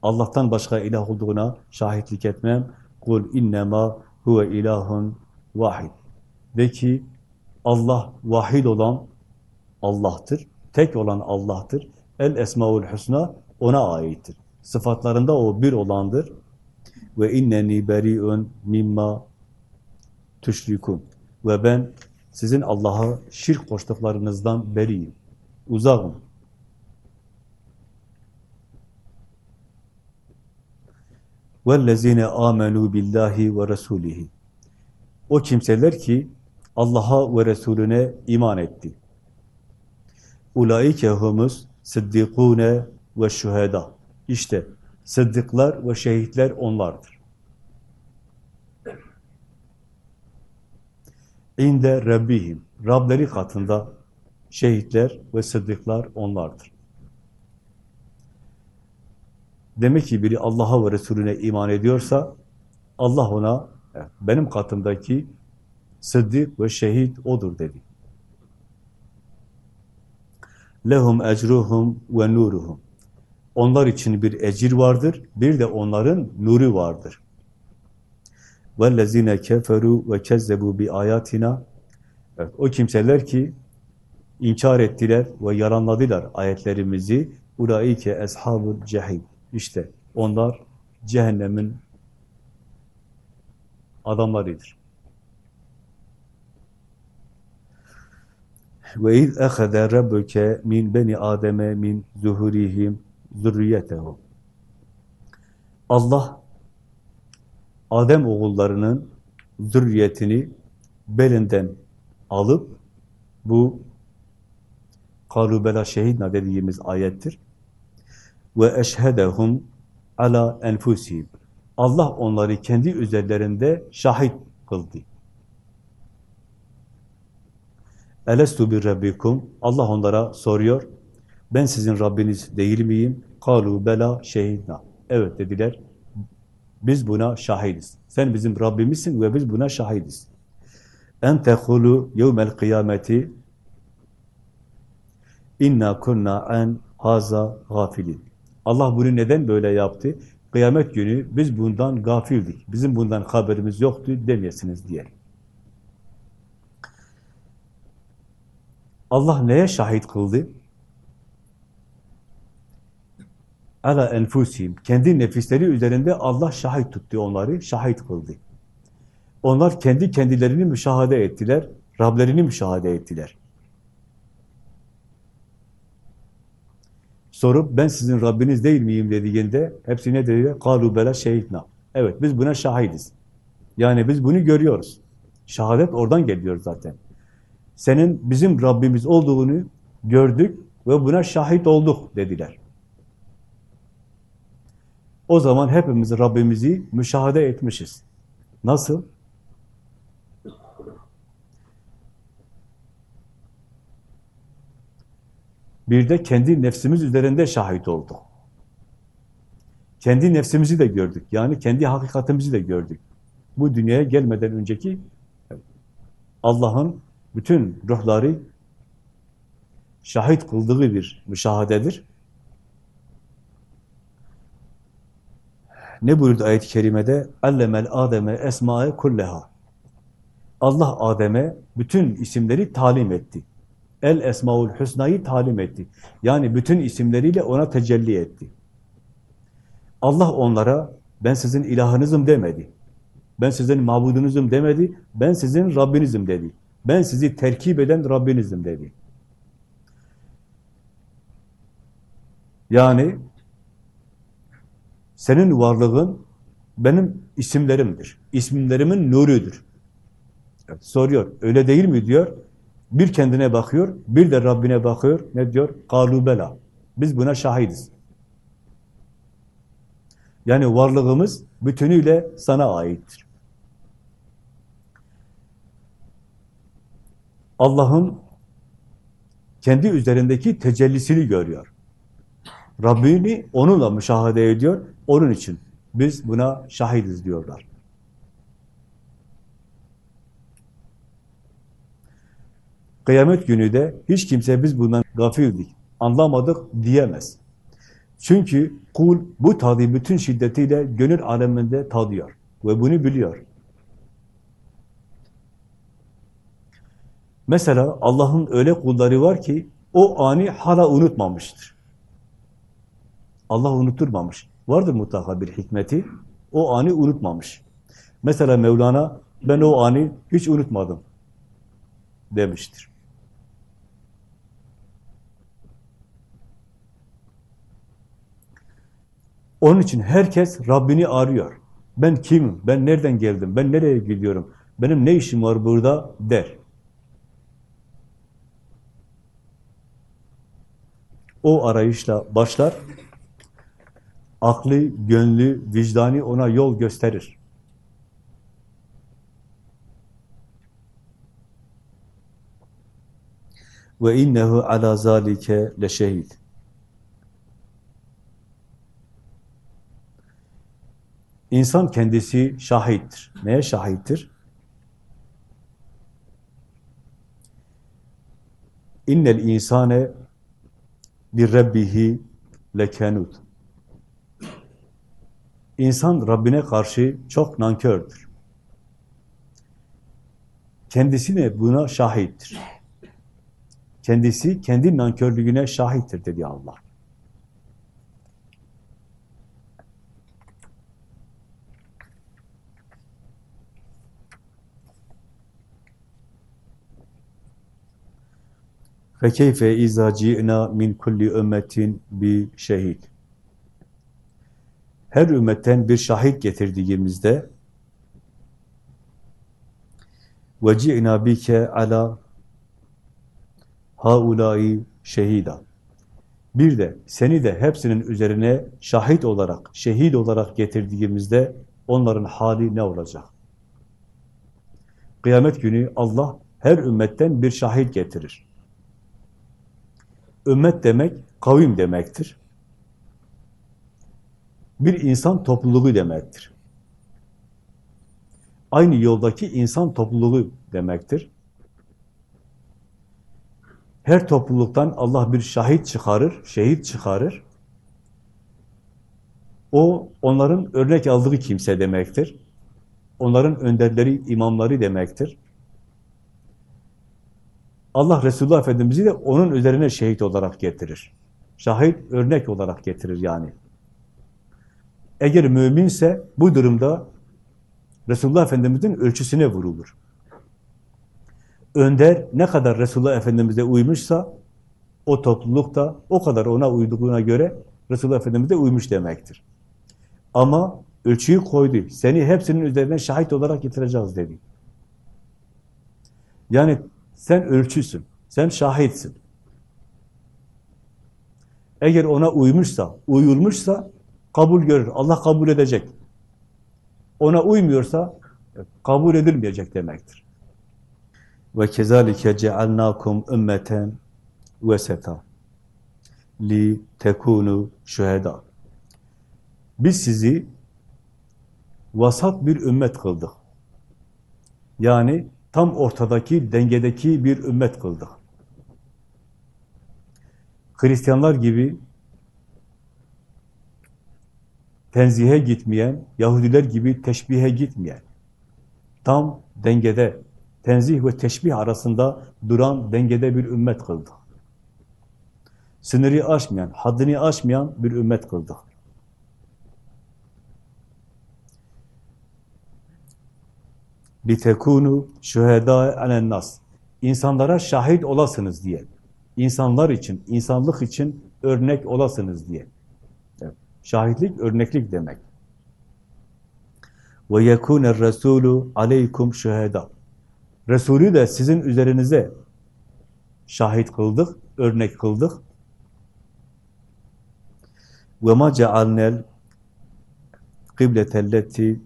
Allah'tan başka ilah olduğuna şahitlik etmem. Kul innema huve ilahun vahid. De ki Allah vahid olan Allah'tır. Tek olan Allah'tır. El esmaul husna ona aittir. Sıfatlarında o bir olandır. Ve inneni beri'un mimma tüşrikun. Ve ben sizin Allah'a şirk koştuklarınızdan beriyim. Uzağım. وَالَّذ۪ينَ آمَنُوا بِاللّٰهِ وَرَسُولِهِ O kimseler ki Allah'a ve Resulüne iman etti. Ulaike humus sıddikune ve şüheda. İşte sıddıklar ve şehitler onlardır. İnde Rabbihim. Rableri katında şehitler ve sıddıklar onlardır. Demek ki biri Allah'a ve Resulüne iman ediyorsa Allah ona benim katımdaki sıddık ve şehit odur dedi. Lehum ecruhum ve nuruhum. Onlar için bir ecir vardır, bir de onların nuru vardır. وَالَّذ۪ينَ كَفَرُوا وَكَذَّبُوا بِآيَاتِنَا Evet, o kimseler ki inkar ettiler ve yalanladılar ayetlerimizi. Ulaike eshabul cehim. işte onlar cehennemin adamlarıdır. Ve iz ehade rabbuke min beni ademe min zuhurihim zürriyetehum. Allah Adem oğullarının zürriyetini belinden alıp bu karubela şehidna dediğimiz ayettir. Ve eşhedehum ala enfusihim. Allah onları kendi üzerlerinde şahit kıldı. Elestu bir rabbikum. Allah onlara soruyor. Ben sizin Rabbiniz değil miyim? Kalu bela şehidna. Evet dediler. Biz buna şahidiz. Sen bizim Rabbimizsin ve biz buna şahidiz. En tehulu yevmel kıyameti inna kunna en haza gafilin. Allah bunu neden böyle yaptı? Kıyamet günü biz bundan gafildik. Bizim bundan haberimiz yoktu demeyesiniz diye. Allah neye şahit kıldı? Ala enfusihim. Kendi nefisleri üzerinde Allah şahit tuttu onları, şahit kıldı. Onlar kendi kendilerini müşahede ettiler, Rablerini müşahede ettiler. Sorup ben sizin Rabbiniz değil miyim dediğinde hepsi ne dediler? Kalu bela şehitna. Evet biz buna şahidiz. Yani biz bunu görüyoruz. Şehadet oradan geliyor zaten. Senin bizim Rabbimiz olduğunu gördük ve buna şahit olduk dediler. O zaman hepimiz Rabbimizi müşahede etmişiz. Nasıl? Bir de kendi nefsimiz üzerinde şahit olduk. Kendi nefsimizi de gördük. Yani kendi hakikatimizi de gördük. Bu dünyaya gelmeden önceki Allah'ın bütün ruhları şahit kıldığı bir müşahadedir. Ne buyurdu ayet-i kerimede? Allemel Adem'e esma'e kulleha. Allah Adem'e bütün isimleri talim etti. El Esmaul Hüsna'yı talim etti. Yani bütün isimleriyle ona tecelli etti. Allah onlara ben sizin ilahınızım demedi. Ben sizin mabudunuzum demedi. Ben sizin Rabbinizim dedi. Ben sizi terkip eden Rabbinizim dedi. Yani senin varlığın benim isimlerimdir. İsimlerimin nurudur. Evet, soruyor. Öyle değil mi diyor. Bir kendine bakıyor, bir de Rabbine bakıyor. Ne diyor? Kalubela. Biz buna şahidiz. Yani varlığımız bütünüyle sana aittir. Allah'ın kendi üzerindeki tecellisini görüyor. Rabbini onunla müşahede ediyor. Onun için biz buna şahidiz diyorlar. Kıyamet günü de hiç kimse biz bundan gafildik, anlamadık diyemez. Çünkü kul bu tadı bütün şiddetiyle gönül aleminde tadıyor ve bunu biliyor. Mesela Allah'ın öyle kulları var ki o ani hala unutmamıştır. Allah unuturmamış. Vardır mutlaka bir hikmeti. O ani unutmamış. Mesela Mevlana ben o ani hiç unutmadım demiştir. Onun için herkes Rabbini arıyor. Ben kimim? Ben nereden geldim? Ben nereye gidiyorum? Benim ne işim var burada? der. O arayışla başlar. Aklı, gönlü, vicdani ona yol gösterir. Ve innehu ala zalike leşehid. İnsan kendisi şahittir. Neye şahittir? İnnel insane bir rabbihi lekenut. İnsan Rabbine karşı çok nankördür. Kendisine buna şahittir. Kendisi kendi nankörlüğüne şahittir dedi Allah. فَكَيْفَ اِذَا جِئْنَا مِنْ كُلِّ اُمَّةٍ بِشَهِيدٍ Her ümmetten bir şahit getirdiğimizde وَجِئْنَا بِكَ عَلَى هَؤُلَاءِ şehida. Bir de seni de hepsinin üzerine şahit olarak, şehit olarak getirdiğimizde onların hali ne olacak? Kıyamet günü Allah her ümmetten bir şahit getirir. Ümmet demek kavim demektir. Bir insan topluluğu demektir. Aynı yoldaki insan topluluğu demektir. Her topluluktan Allah bir şahit çıkarır, şehit çıkarır. O onların örnek aldığı kimse demektir. Onların önderleri, imamları demektir. Allah Resulullah Efendimiz'i de onun üzerine şehit olarak getirir. Şahit örnek olarak getirir yani. Eğer müminse bu durumda Resulullah Efendimiz'in ölçüsüne vurulur. Önder ne kadar Resulullah Efendimiz'e uymuşsa o topluluk o kadar ona uyduğuna göre Resulullah Efendimiz'e uymuş demektir. Ama ölçüyü koydu. Seni hepsinin üzerine şahit olarak getireceğiz dedi. Yani sen ölçüsün, sen şahitsin. Eğer ona uymuşsa, uyulmuşsa kabul görür. Allah kabul edecek. Ona uymuyorsa kabul edilmeyecek demektir. Ve kezalike cealnakum ümmeten veseta li tekunu şüheda. Biz sizi vasat bir ümmet kıldık. Yani tam ortadaki, dengedeki bir ümmet kıldık. Hristiyanlar gibi tenzihe gitmeyen, Yahudiler gibi teşbihe gitmeyen, tam dengede, tenzih ve teşbih arasında duran dengede bir ümmet kıldık. Sınırı aşmayan, haddini aşmayan bir ümmet kıldık. Litekunu şühedâ alennas. İnsanlara şahit olasınız diye. İnsanlar için, insanlık için örnek olasınız diye. Şahitlik, örneklik demek. Ve yekûner resûlü aleykum şühedâ. Resulü de sizin üzerinize şahit kıldık, örnek kıldık. Ve ma cealnel kıbletelleti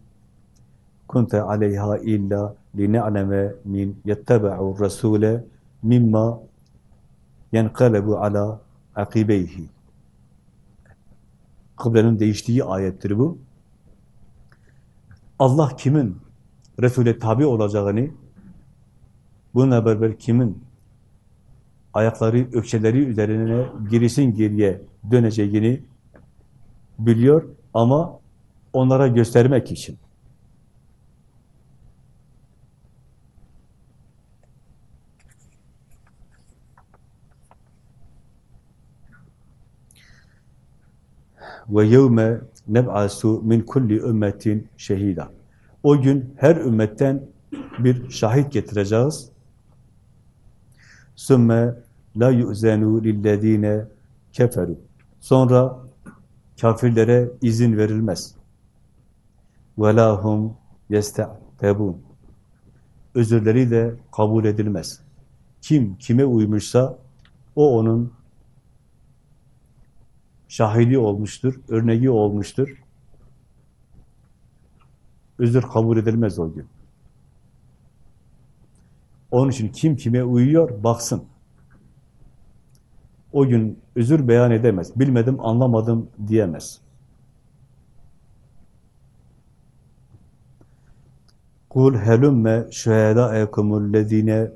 kunte aleyha illa line'leme min yettebe'u rasule mimma yenkalebu ala akibeyhi. Kıblenin değiştiği ayettir bu. Allah kimin Resul'e tabi olacağını, bununla beraber kimin ayakları, ökçeleri üzerine gerisin geriye döneceğini biliyor ama onlara göstermek için. Ve yevme neb'asu min kulli ümmetin şehida. O gün her ümmetten bir şahit getireceğiz. Sümme la yu'zenu lillezine keferu. Sonra kafirlere izin verilmez. Ve lahum yeste'tebun. Özürleri de kabul edilmez. Kim kime uymuşsa o onun şahidi olmuştur, örneği olmuştur. Özür kabul edilmez o gün. Onun için kim kime uyuyor baksın. O gün özür beyan edemez. Bilmedim, anlamadım diyemez. Kul helümme şühedâekumul lezîne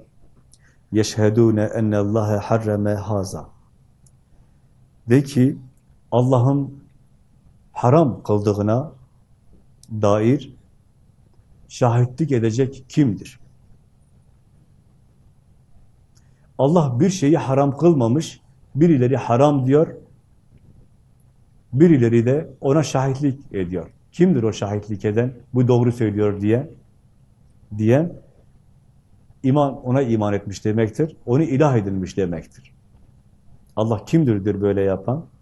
yeşhedûne ennallâhe harreme haza. De ki Allah'ın haram kıldığına dair şahitlik edecek kimdir? Allah bir şeyi haram kılmamış, birileri haram diyor, birileri de ona şahitlik ediyor. Kimdir o şahitlik eden? Bu doğru söylüyor diye. Diyen, iman ona iman etmiş demektir. Onu ilah edilmiş demektir. Allah kimdirdir böyle yapan?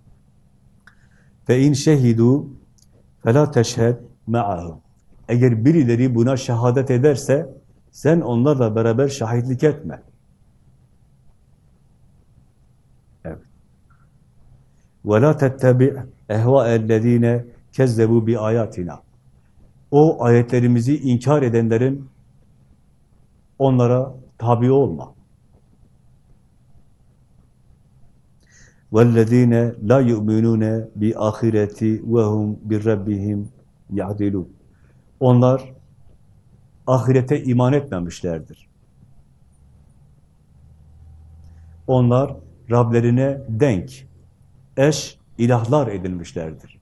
Fe in şehidu fela teşhed ma'ahum. Eğer birileri buna şehadet ederse sen onlarla beraber şahitlik etme. Evet. Ve la tettebi ehva'ellezine kezzebu bi ayatina. O ayetlerimizi inkar edenlerin onlara tabi olma. وَالَّذ۪ينَ لَا يُؤْمِنُونَ بِآخِرَةِ وَهُمْ بِرَبِّهِمْ يَعْدِلُونَ Onlar ahirete iman etmemişlerdir. Onlar Rablerine denk, eş, ilahlar edilmişlerdir.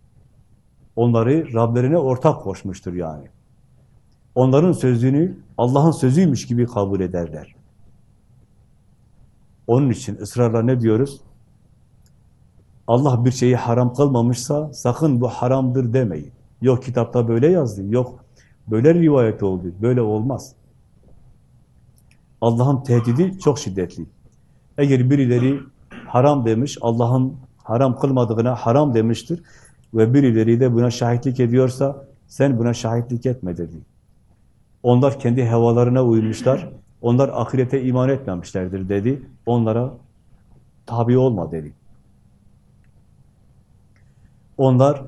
Onları Rablerine ortak koşmuştur yani. Onların sözünü Allah'ın sözüymüş gibi kabul ederler. Onun için ısrarla ne diyoruz? Allah bir şeyi haram kılmamışsa sakın bu haramdır demeyin. Yok kitapta böyle yazdı, yok böyle rivayet oldu, böyle olmaz. Allah'ın tehdidi çok şiddetli. Eğer birileri haram demiş, Allah'ın haram kılmadığına haram demiştir ve birileri de buna şahitlik ediyorsa sen buna şahitlik etme dedi. Onlar kendi hevalarına uymuşlar, onlar ahirete iman etmemişlerdir dedi. Onlara tabi olma dedi. Onlar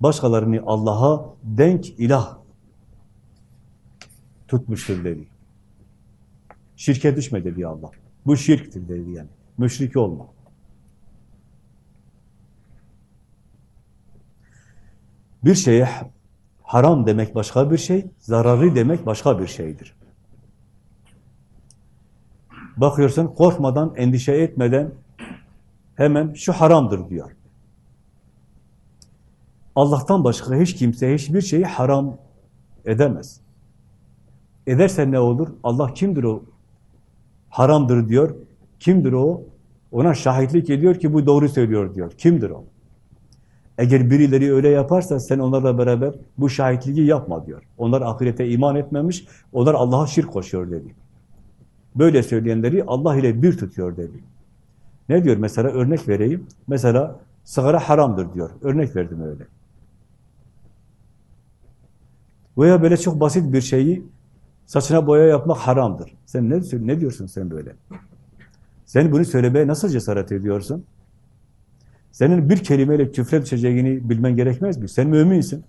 başkalarını Allah'a denk ilah tutmuştur dedi. Şirke düşme dedi Allah. Bu şirktir dedi yani. Müşrik olma. Bir şeye haram demek başka bir şey, zararlı demek başka bir şeydir. Bakıyorsun korkmadan, endişe etmeden hemen şu haramdır diyor. Allah'tan başka hiç kimse hiçbir şeyi haram edemez. Ederse ne olur? Allah kimdir o? Haramdır diyor. Kimdir o? Ona şahitlik ediyor ki bu doğru söylüyor diyor. Kimdir o? Eğer birileri öyle yaparsa sen onlarla beraber bu şahitliği yapma diyor. Onlar ahirete iman etmemiş, onlar Allah'a şirk koşuyor dedi. Böyle söyleyenleri Allah ile bir tutuyor dedi. Ne diyor mesela? Örnek vereyim. Mesela sigara haramdır diyor. Örnek verdim öyle. Veya böyle çok basit bir şeyi saçına boya yapmak haramdır. Sen ne, ne diyorsun sen böyle? Sen bunu söylemeye nasıl cesaret ediyorsun? Senin bir kelimeyle küfre düşeceğini bilmen gerekmez mi? Sen müminsin.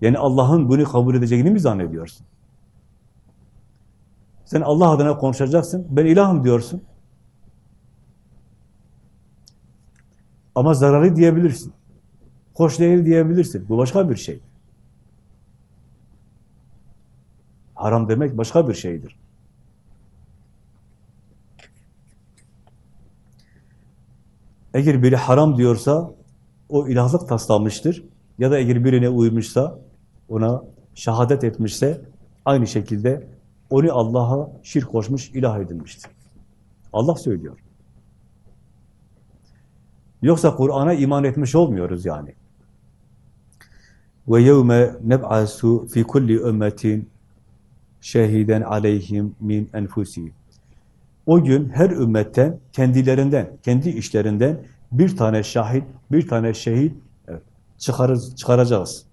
Yani Allah'ın bunu kabul edeceğini mi zannediyorsun? Sen Allah adına konuşacaksın, ben ilahım diyorsun. Ama zararı diyebilirsin. Hoş değil diyebilirsin. Bu başka bir şey. Haram demek başka bir şeydir. Eğer biri haram diyorsa o ilahlık taslamıştır. Ya da eğer birine uymuşsa, ona şehadet etmişse aynı şekilde onu Allah'a şirk koşmuş, ilah edilmiştir. Allah söylüyor. Yoksa Kur'an'a iman etmiş olmuyoruz yani. Ve yevme neb'asu fi kulli ümmetin şehiden aleyhim min enfusihim. O gün her ümmetten, kendilerinden, kendi işlerinden bir tane şahit, bir tane şehit evet, çıkarız, çıkaracağız.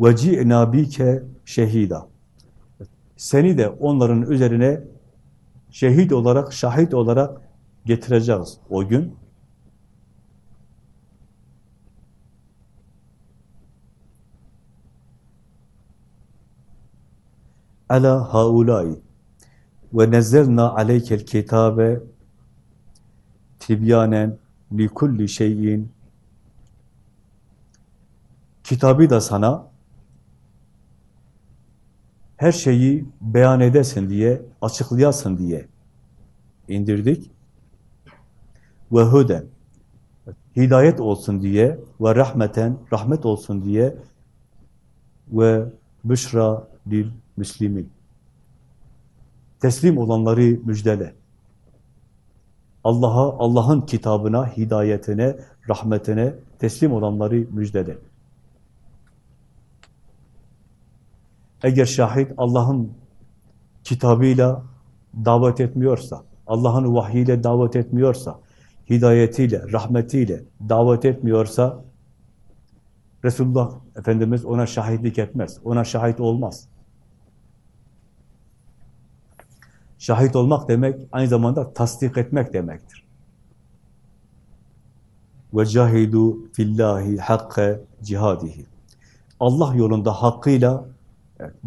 وَجِئْنَا بِكَ şehida. Seni de onların üzerine şehit olarak, şahit olarak getireceğiz o gün. Ala haulai ve nezzelna aleykel kitabe tibyanen li kulli şeyin kitabı da sana her şeyi beyan edesin diye, açıklayasın diye indirdik. Ve huden hidayet olsun diye ve rahmeten rahmet olsun diye ve büşra lil müslimin. Teslim olanları müjdele. Allah'a, Allah'ın kitabına, hidayetine, rahmetine teslim olanları müjdele. Eğer şahit Allah'ın kitabıyla davet etmiyorsa, Allah'ın vahyiyle davet etmiyorsa, hidayetiyle, rahmetiyle davet etmiyorsa, Resulullah Efendimiz ona şahitlik etmez, ona şahit olmaz. Şahit olmak demek aynı zamanda tasdik etmek demektir. Ve cahidu fillahi hakka cihadihi. Allah yolunda hakkıyla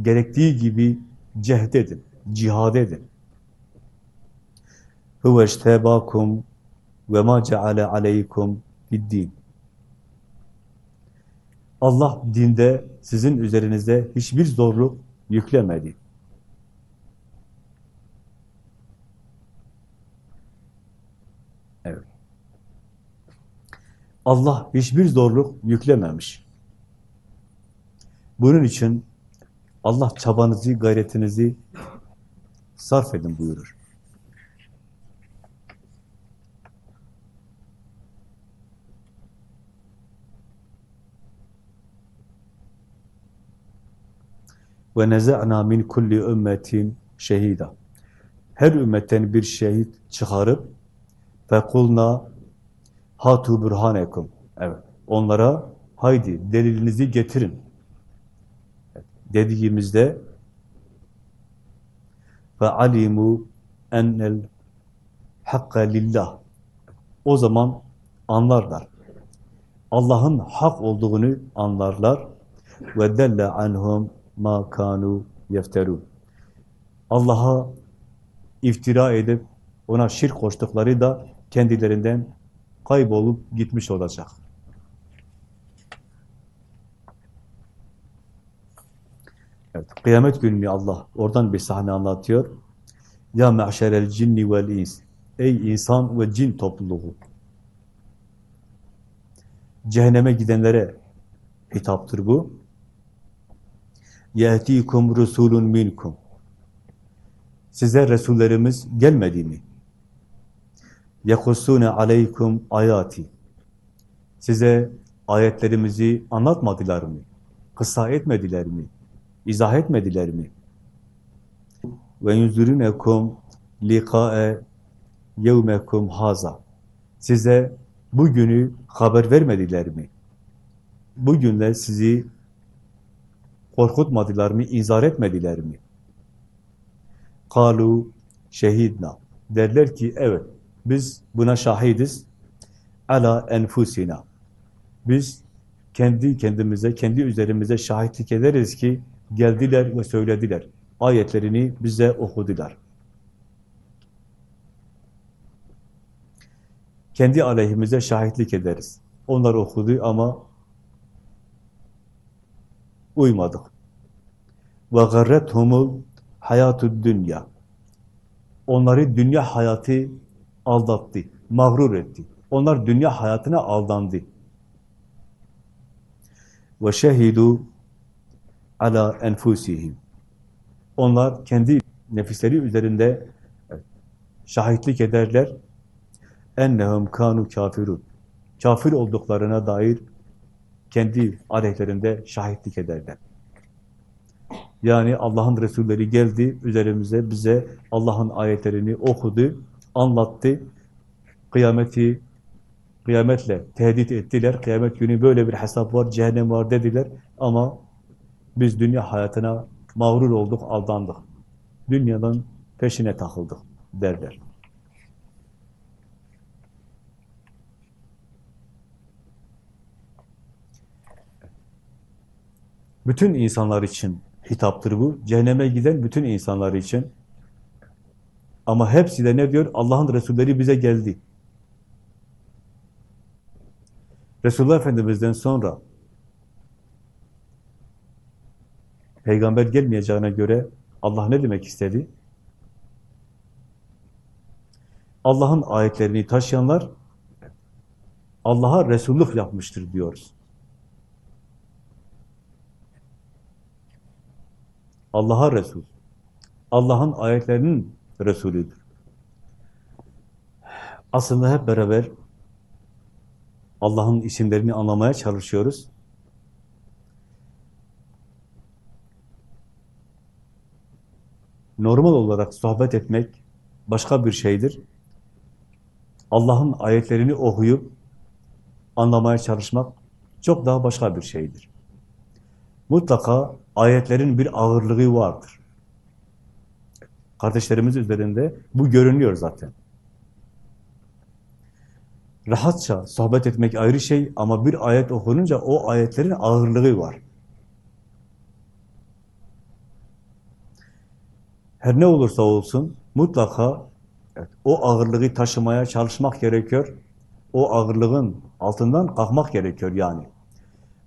gerektiği gibi cehd edin, cihad edin. Huve ve ma ceale aleykum din. Allah dinde sizin üzerinize hiçbir zorluk yüklemedi. Evet. Allah hiçbir zorluk yüklememiş. Bunun için Allah çabanızı, gayretinizi sarf edin buyurur. Ve neza'na min kulli ümmetin şehida. Her ümmetten bir şehit çıkarıp fekulna hatu burhanekum. Evet. Onlara haydi delilinizi getirin. Dediğimizde ve alimu ennel hakka lillah. O zaman anlarlar. Allah'ın hak olduğunu anlarlar. Ve delle anhum ma kanu yefterun. Allah'a iftira edip ona şirk koştukları da kendilerinden kaybolup gitmiş olacak. Evet, kıyamet gününü Allah oradan bir sahne anlatıyor. Ya me'şerel cinni vel ins. Ey insan ve cin topluluğu. Cehenneme gidenlere hitaptır bu. يَأْتِيكُمْ رُسُولٌ minkum. Size Resullerimiz gelmedi mi? يَقُسُّونَ عَلَيْكُمْ ayati. Size ayetlerimizi anlatmadılar mı? Kısa etmediler mi? İzah etmediler mi? Ve yunzurunekum liqa'e yevmekum haza. Size bugünü haber vermediler mi? Bugünle sizi korkutmadılar mı, izar etmediler mi? Kalu şehidna. Derler ki evet biz buna şahidiz. Ala enfusina. Biz kendi kendimize, kendi üzerimize şahitlik ederiz ki geldiler ve söylediler. Ayetlerini bize okudular. Kendi aleyhimize şahitlik ederiz. Onlar okudu ama uymadık. Ve garrethumul hayatud dünya. Onları dünya hayatı aldattı, mağrur etti. Onlar dünya hayatına aldandı. Ve şehidu ala enfusihim. Onlar kendi nefisleri üzerinde şahitlik ederler. Ennehum kanu kafirun. Kafir olduklarına dair kendi aleyhlerinde şahitlik ederler. Yani Allah'ın Resulleri geldi üzerimize, bize Allah'ın ayetlerini okudu, anlattı. Kıyameti, kıyametle tehdit ettiler. Kıyamet günü böyle bir hesap var, cehennem var dediler. Ama biz dünya hayatına mağrur olduk, aldandık. Dünyanın peşine takıldık derler. Bütün insanlar için hitaptır bu. Cehenneme giden bütün insanlar için. Ama hepsi de ne diyor? Allah'ın Resulleri bize geldi. Resulullah Efendimiz'den sonra peygamber gelmeyeceğine göre Allah ne demek istedi? Allah'ın ayetlerini taşıyanlar Allah'a Resulluk yapmıştır diyoruz. Allah'a Resul. Allah'ın ayetlerinin Resulüdür. Aslında hep beraber Allah'ın isimlerini anlamaya çalışıyoruz. Normal olarak sohbet etmek başka bir şeydir. Allah'ın ayetlerini okuyup anlamaya çalışmak çok daha başka bir şeydir. Mutlaka ayetlerin bir ağırlığı vardır. Kardeşlerimiz üzerinde bu görünüyor zaten. Rahatça sohbet etmek ayrı şey ama bir ayet okununca o ayetlerin ağırlığı var. Her ne olursa olsun mutlaka evet, o ağırlığı taşımaya çalışmak gerekiyor. O ağırlığın altından kalkmak gerekiyor yani.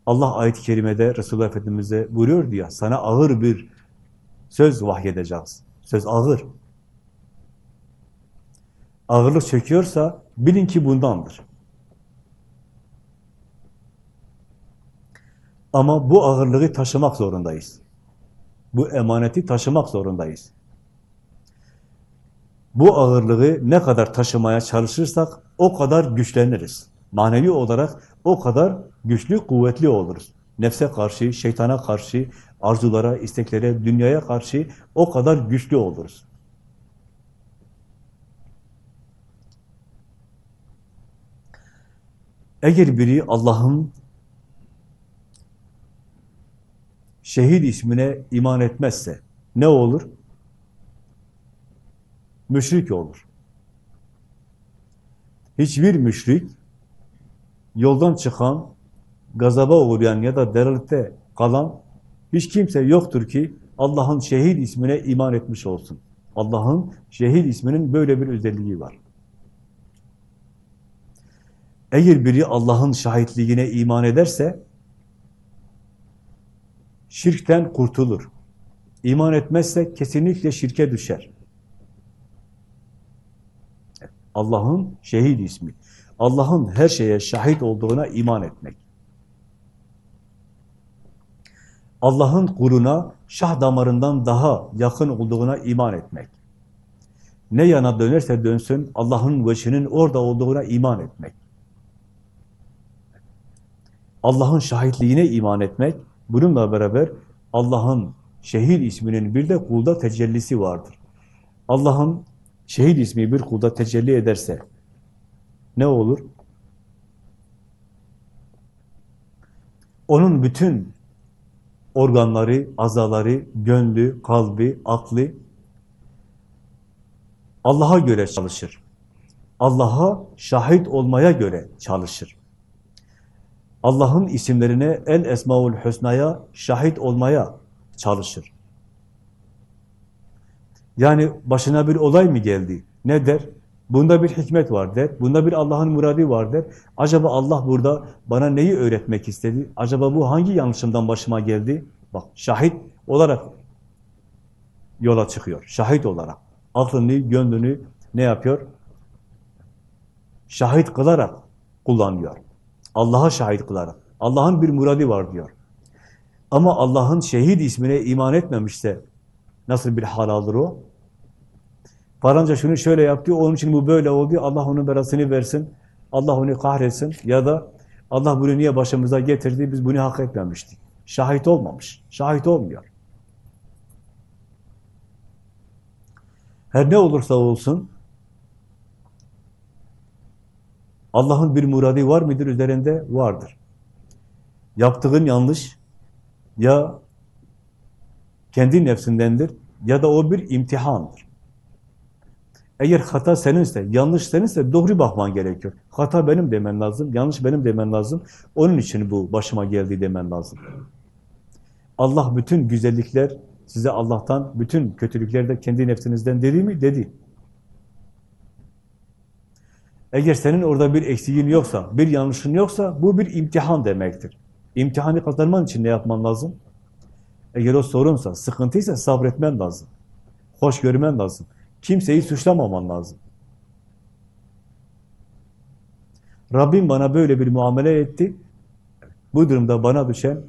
Allah ayet-i kerimede Resulullah Efendimiz'e buyuruyor ya, sana ağır bir söz vahyedeceğiz. Söz ağır. Ağırlık çekiyorsa bilin ki bundandır. Ama bu ağırlığı taşımak zorundayız. Bu emaneti taşımak zorundayız. Bu ağırlığı ne kadar taşımaya çalışırsak o kadar güçleniriz. Manevi olarak o kadar güçlü, kuvvetli oluruz. Nefse karşı, şeytana karşı, arzulara, isteklere, dünyaya karşı o kadar güçlü oluruz. Eğer biri Allah'ın şehit ismine iman etmezse ne olur? Müşrik olur. Hiçbir müşrik yoldan çıkan, gazaba uğrayan ya da deralikte kalan hiç kimse yoktur ki Allah'ın şehit ismine iman etmiş olsun. Allah'ın şehit isminin böyle bir özelliği var. Eğer biri Allah'ın şahitliğine iman ederse şirkten kurtulur. İman etmezse kesinlikle şirke düşer. Allah'ın şehit ismi. Allah'ın her şeye şahit olduğuna iman etmek. Allah'ın kuruna şah damarından daha yakın olduğuna iman etmek. Ne yana dönerse dönsün Allah'ın veçinin orada olduğuna iman etmek. Allah'ın şahitliğine iman etmek, bununla beraber Allah'ın şehir isminin bir de kulda tecellisi vardır. Allah'ın şehir ismi bir kulda tecelli ederse, ne olur? Onun bütün organları, azaları, gönlü, kalbi, aklı Allah'a göre çalışır. Allah'a şahit olmaya göre çalışır. Allah'ın isimlerine El Esmaül Hüsna'ya şahit olmaya çalışır. Yani başına bir olay mı geldi? Ne der? Bunda bir hikmet var der. Bunda bir Allah'ın muradi var der. Acaba Allah burada bana neyi öğretmek istedi? Acaba bu hangi yanlışımdan başıma geldi? Bak şahit olarak yola çıkıyor. Şahit olarak. Aklını, gönlünü ne yapıyor? Şahit kılarak kullanıyor. Allah'a şahit kılarak. Allah'ın bir muradi var diyor. Ama Allah'ın şehit ismine iman etmemişse nasıl bir hal alır o? Falanca şunu şöyle yaptı, onun için bu böyle oldu, Allah onun berasını versin, Allah onu kahretsin ya da Allah bunu niye başımıza getirdi, biz bunu hak etmemiştik. Şahit olmamış, şahit olmuyor. Her ne olursa olsun, Allah'ın bir muradi var mıdır üzerinde? Vardır. Yaptığın yanlış ya kendi nefsindendir ya da o bir imtihandır. Eğer hata seninse, yanlış seninse doğru bakman gerekiyor. Hata benim demen lazım, yanlış benim demen lazım. Onun için bu başıma geldi demen lazım. Allah bütün güzellikler size Allah'tan, bütün kötülükler de kendi nefsinizden dedi mi? Dedi. Eğer senin orada bir eksiğin yoksa, bir yanlışın yoksa bu bir imtihan demektir. İmtihanı kazanman için ne yapman lazım? Eğer o sorunsa, sıkıntıysa sabretmen lazım. Hoş görmen lazım. Kimseyi suçlamaman lazım. Rabbim bana böyle bir muamele etti. Bu durumda bana düşen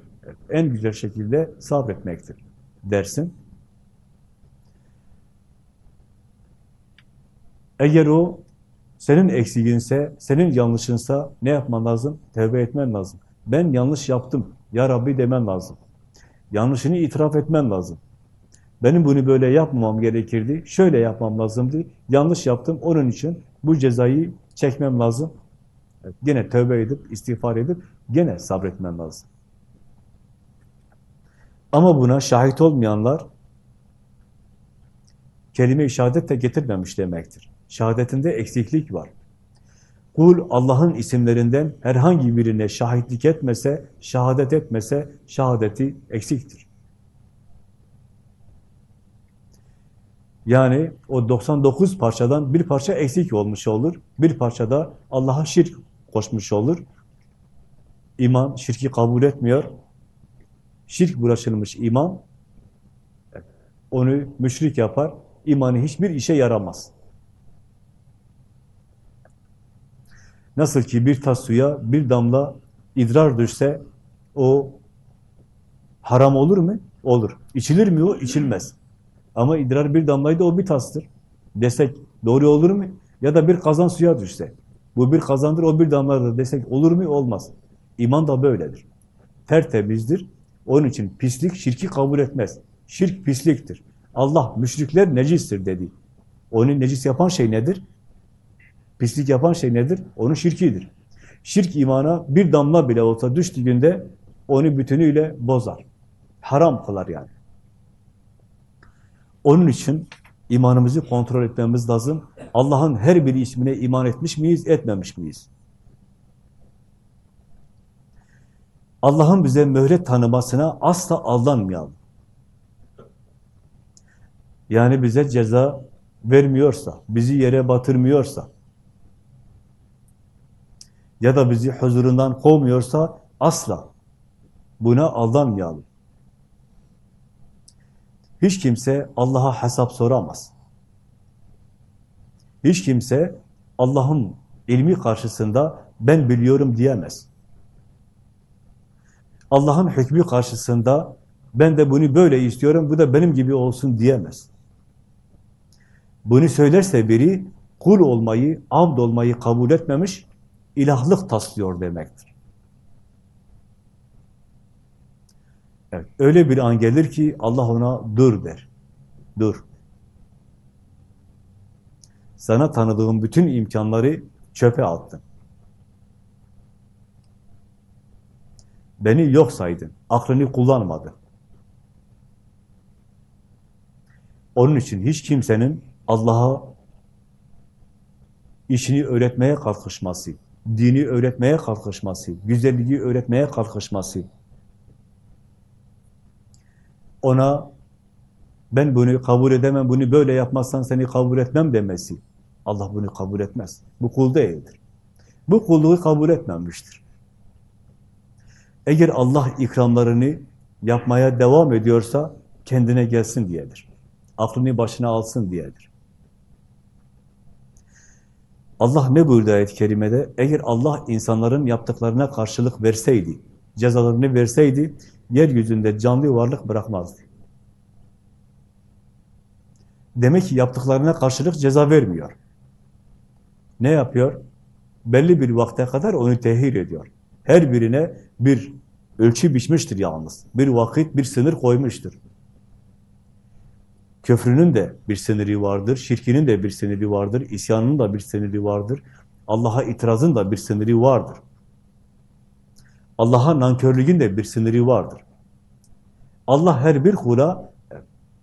en güzel şekilde sabretmektir dersin. Eğer o senin eksiğinse, senin yanlışınsa ne yapman lazım? Tevbe etmen lazım. Ben yanlış yaptım. Ya Rabbi demen lazım. Yanlışını itiraf etmen lazım. Benim bunu böyle yapmamam gerekirdi. Şöyle yapmam lazımdı. Yanlış yaptım. Onun için bu cezayı çekmem lazım. Gene tövbe edip, istiğfar edip gene sabretmem lazım. Ama buna şahit olmayanlar kelime-i şehadet de getirmemiş demektir. Şehadetinde eksiklik var. Kul Allah'ın isimlerinden herhangi birine şahitlik etmese, şehadet etmese, şehadeti eksiktir. Yani o 99 parçadan bir parça eksik olmuş olur. Bir parçada Allah'a şirk koşmuş olur. İman şirki kabul etmiyor. Şirk bulaşılmış iman onu müşrik yapar. İmanı hiçbir işe yaramaz. Nasıl ki bir tas suya bir damla idrar düşse o haram olur mu? Olur. İçilir mi o? İçilmez. Ama idrar bir damlaydı o bir tastır. Desek doğru olur mu? Ya da bir kazan suya düşse. Bu bir kazandır, o bir damladır desek olur mu? Olmaz. İman da böyledir. Tertemizdir. Onun için pislik şirki kabul etmez. Şirk pisliktir. Allah müşrikler necistir dedi. Onu necis yapan şey nedir? Pislik yapan şey nedir? Onun şirkidir. Şirk imana bir damla bile olsa düştüğünde onu bütünüyle bozar. Haram kılar yani. Onun için imanımızı kontrol etmemiz lazım. Allah'ın her bir ismine iman etmiş miyiz, etmemiş miyiz? Allah'ın bize mühlet tanımasına asla aldanmayalım. Yani bize ceza vermiyorsa, bizi yere batırmıyorsa, ya da bizi huzurundan kovmuyorsa asla buna aldanmayalım. Hiç kimse Allah'a hesap soramaz. Hiç kimse Allah'ın ilmi karşısında ben biliyorum diyemez. Allah'ın hükmü karşısında ben de bunu böyle istiyorum, bu da benim gibi olsun diyemez. Bunu söylerse biri kul olmayı, abd olmayı kabul etmemiş, ilahlık taslıyor demektir. Evet, öyle bir an gelir ki Allah ona dur der. Dur. Sana tanıdığım bütün imkanları çöpe attın. Beni yok saydın. Aklını kullanmadın. Onun için hiç kimsenin Allah'a işini öğretmeye kalkışması, dini öğretmeye kalkışması, güzelliği öğretmeye kalkışması, ona ben bunu kabul edemem, bunu böyle yapmazsan seni kabul etmem demesi. Allah bunu kabul etmez. Bu kul değildir. Bu kulluğu kabul etmemiştir. Eğer Allah ikramlarını yapmaya devam ediyorsa kendine gelsin diyedir. Aklını başına alsın diyedir. Allah ne buyurdu ayet-i kerimede? Eğer Allah insanların yaptıklarına karşılık verseydi, cezalarını verseydi, yeryüzünde canlı varlık bırakmazdı. Demek ki yaptıklarına karşılık ceza vermiyor. Ne yapıyor? Belli bir vakte kadar onu tehir ediyor. Her birine bir ölçü biçmiştir yalnız. Bir vakit, bir sınır koymuştur. Köfrünün de bir sınırı vardır, şirkinin de bir sınırı vardır, isyanının da bir sınırı vardır, Allah'a itirazın da bir sınırı vardır. Allah'a nankörlüğün de bir sınırı vardır. Allah her bir kula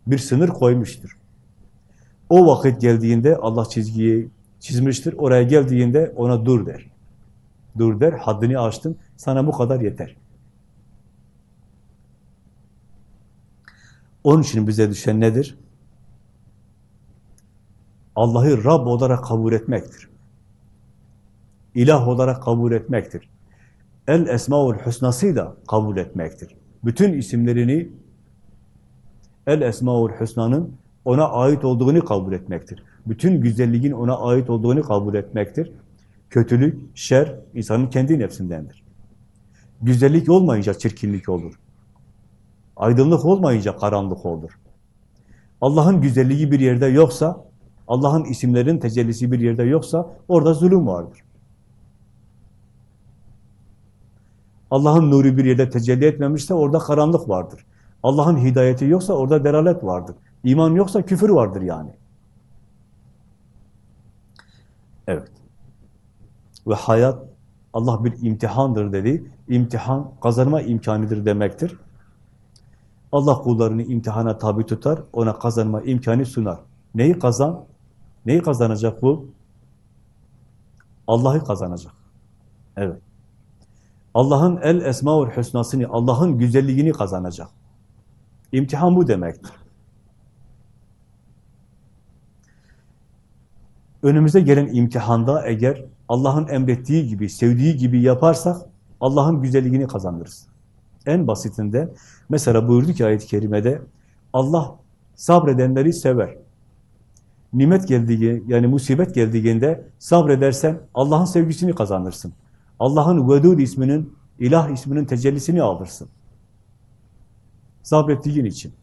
bir sınır koymuştur. O vakit geldiğinde Allah çizgiyi çizmiştir. Oraya geldiğinde ona dur der. Dur der, haddini aştın, sana bu kadar yeter. Onun için bize düşen nedir? Allah'ı Rab olarak kabul etmektir. İlah olarak kabul etmektir. El Esmaül Hüsna'sıyla kabul etmektir. Bütün isimlerini El Esmaül Hüsna'nın ona ait olduğunu kabul etmektir. Bütün güzelliğin ona ait olduğunu kabul etmektir. Kötülük, şer insanın kendi nefsindendir. Güzellik olmayınca çirkinlik olur. Aydınlık olmayınca karanlık olur. Allah'ın güzelliği bir yerde yoksa, Allah'ın isimlerin tecellisi bir yerde yoksa orada zulüm vardır. Allah'ın nuru bir yerde tecelli etmemişse orada karanlık vardır. Allah'ın hidayeti yoksa orada delalet vardır. İman yoksa küfür vardır yani. Evet. Ve hayat Allah bir imtihandır dedi. İmtihan kazanma imkanıdır demektir. Allah kullarını imtihana tabi tutar, ona kazanma imkanı sunar. Neyi kazan? Neyi kazanacak bu? Allah'ı kazanacak. Evet. Allah'ın el esmaül hüsnasını, Allah'ın güzelliğini kazanacak. İmtihan bu demektir. Önümüze gelen imtihanda eğer Allah'ın emrettiği gibi, sevdiği gibi yaparsak Allah'ın güzelliğini kazanırız. En basitinde mesela buyurdu ki ayet-i kerimede Allah sabredenleri sever. Nimet geldiği yani musibet geldiğinde sabredersen Allah'ın sevgisini kazanırsın. Allah'ın Vedud isminin, ilah isminin tecellisini alırsın. Sabrettiğin için.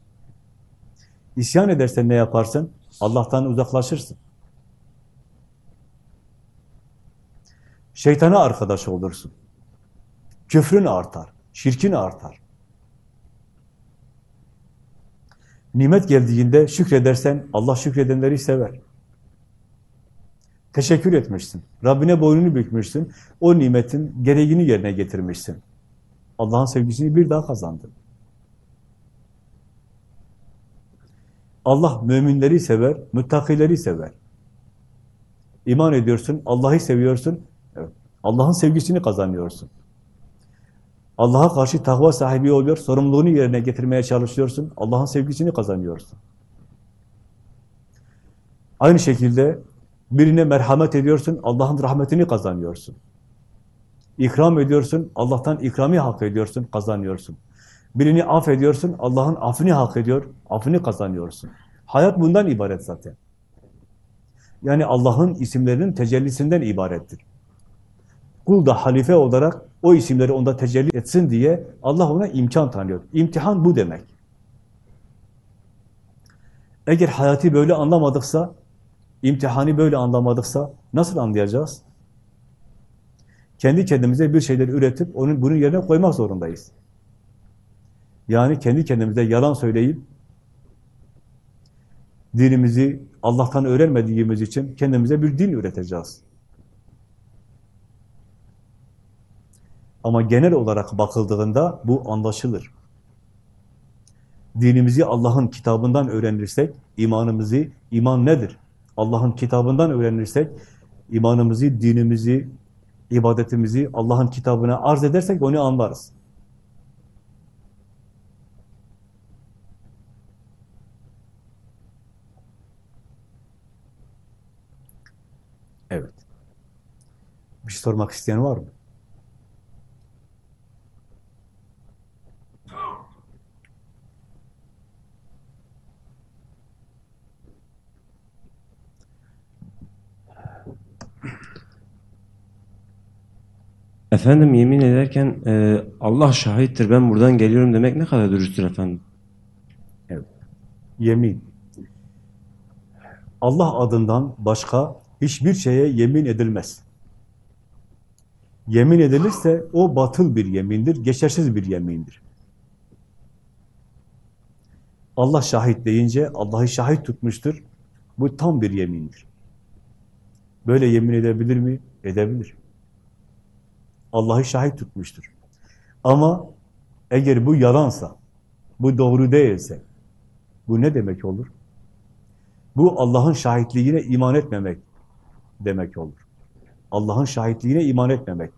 İsyan edersen ne yaparsın? Allah'tan uzaklaşırsın. Şeytana arkadaş olursun. Küfrün artar, şirkin artar. Nimet geldiğinde şükredersen Allah şükredenleri sever. Teşekkür etmişsin. Rabbine boynunu bükmüşsün. O nimetin gereğini yerine getirmişsin. Allah'ın sevgisini bir daha kazandın. Allah müminleri sever, müttakileri sever. İman ediyorsun, Allah'ı seviyorsun. Allah'ın sevgisini kazanıyorsun. Allah'a karşı takva sahibi oluyor, sorumluluğunu yerine getirmeye çalışıyorsun, Allah'ın sevgisini kazanıyorsun. Aynı şekilde birine merhamet ediyorsun, Allah'ın rahmetini kazanıyorsun. İkram ediyorsun, Allah'tan ikrami hak ediyorsun, kazanıyorsun. Birini affediyorsun, Allah'ın affını hak ediyor, affını kazanıyorsun. Hayat bundan ibaret zaten. Yani Allah'ın isimlerinin tecellisinden ibarettir. Kul da halife olarak o isimleri onda tecelli etsin diye Allah ona imkan tanıyor. İmtihan bu demek. Eğer hayatı böyle anlamadıksa, imtihanı böyle anlamadıksa nasıl anlayacağız? Kendi kendimize bir şeyler üretip onun bunun yerine koymak zorundayız. Yani kendi kendimize yalan söyleyip dinimizi Allah'tan öğrenmediğimiz için kendimize bir din üreteceğiz. Ama genel olarak bakıldığında bu anlaşılır. Dinimizi Allah'ın kitabından öğrenirsek, imanımızı, iman nedir? Allah'ın kitabından öğrenirsek, imanımızı, dinimizi, ibadetimizi Allah'ın kitabına arz edersek onu anlarız. Evet. Bir şey sormak isteyen var mı? Efendim yemin ederken e, Allah şahittir ben buradan geliyorum demek ne kadar dürüsttür efendim? Yemin. Allah adından başka hiçbir şeye yemin edilmez. Yemin edilirse o batıl bir yemindir, geçersiz bir yemindir. Allah şahit deyince Allah'ı şahit tutmuştur. Bu tam bir yemindir. Böyle yemin edebilir mi? Edebilir. Allah'ı şahit tutmuştur. Ama eğer bu yalansa, bu doğru değilse, bu ne demek olur? Bu Allah'ın şahitliğine iman etmemek demek olur. Allah'ın şahitliğine iman etmemek.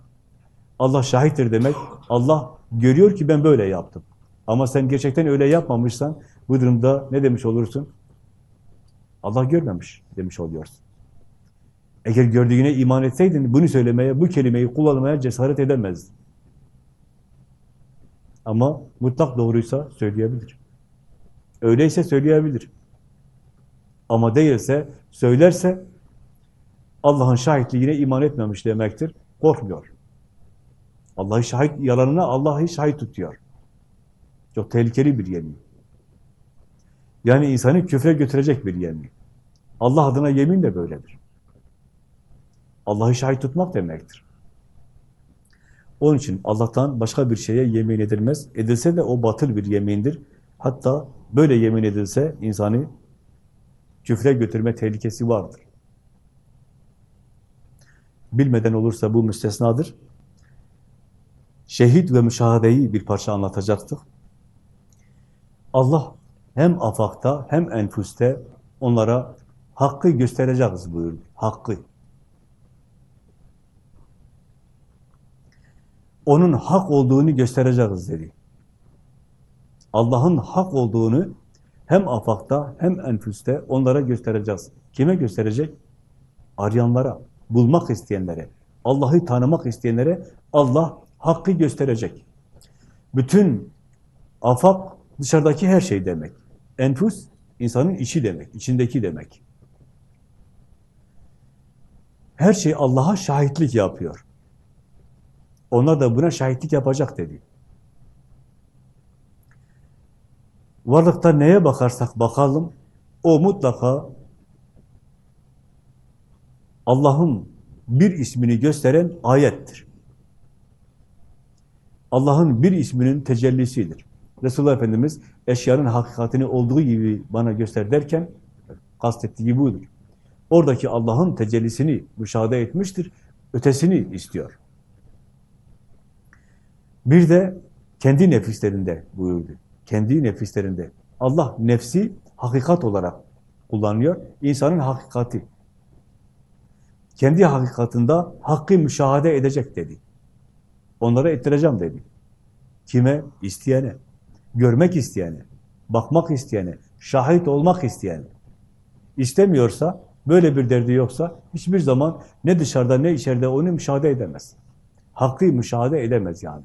Allah şahittir demek, Allah görüyor ki ben böyle yaptım. Ama sen gerçekten öyle yapmamışsan, bu durumda ne demiş olursun? Allah görmemiş demiş oluyorsun. Eğer gördüğüne iman etseydin, bunu söylemeye, bu kelimeyi kullanmaya cesaret edemezdin. Ama mutlak doğruysa söyleyebilir. Öyleyse söyleyebilir. Ama değilse, söylerse Allah'ın şahitliğine iman etmemiş demektir. Korkmuyor. Allah'ı şahit, yalanına Allah'ı şahit tutuyor. Çok tehlikeli bir yemin. Yani insanı küfre götürecek bir yemin. Allah adına yemin de böyledir. Allah'ı şahit tutmak demektir. Onun için Allah'tan başka bir şeye yemin edilmez. Edilse de o batıl bir yemindir. Hatta böyle yemin edilse insanı küfre götürme tehlikesi vardır. Bilmeden olursa bu müstesnadır. Şehit ve müşahadeyi bir parça anlatacaktık. Allah hem afakta hem enfüste onlara hakkı göstereceğiz buyurdu. Hakkı. Onun hak olduğunu göstereceğiz dedi. Allah'ın hak olduğunu hem afakta hem enfüste onlara göstereceğiz. Kime gösterecek? Arayanlara, bulmak isteyenlere, Allah'ı tanımak isteyenlere Allah hakkı gösterecek. Bütün afak dışarıdaki her şey demek. Enfüs, insanın içi demek, içindeki demek. Her şey Allah'a şahitlik yapıyor. Onlar da buna şahitlik yapacak dedi. Varlıkta neye bakarsak bakalım, o mutlaka Allah'ın bir ismini gösteren ayettir. Allah'ın bir isminin tecellisidir. Resulullah Efendimiz eşyanın hakikatini olduğu gibi bana göster derken kastettiği budur. Oradaki Allah'ın tecellisini müşahede etmiştir, ötesini istiyor. Bir de kendi nefislerinde buyurdu. Kendi nefislerinde. Allah nefsi hakikat olarak kullanıyor. İnsanın hakikati. Kendi hakikatında hakkı müşahede edecek dedi. Onlara ettireceğim dedi. Kime? İsteyene. Görmek isteyene. Bakmak isteyene. Şahit olmak isteyene. İstemiyorsa, böyle bir derdi yoksa hiçbir zaman ne dışarıda ne içeride onu müşahede edemez. Hakkı müşahede edemez yani.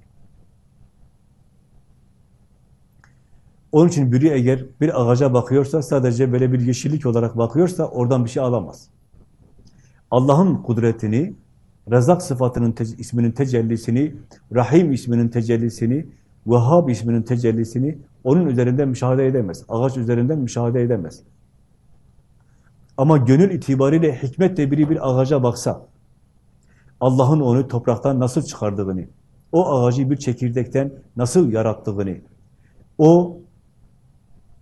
Onun için biri eğer bir ağaca bakıyorsa, sadece böyle bir yeşillik olarak bakıyorsa oradan bir şey alamaz. Allah'ın kudretini, Rezak sıfatının te isminin tecellisini, Rahim isminin tecellisini, Vahhab isminin tecellisini onun üzerinden müşahede edemez. Ağaç üzerinden müşahede edemez. Ama gönül itibariyle hikmetle biri bir ağaca baksa, Allah'ın onu topraktan nasıl çıkardığını, o ağacı bir çekirdekten nasıl yarattığını, o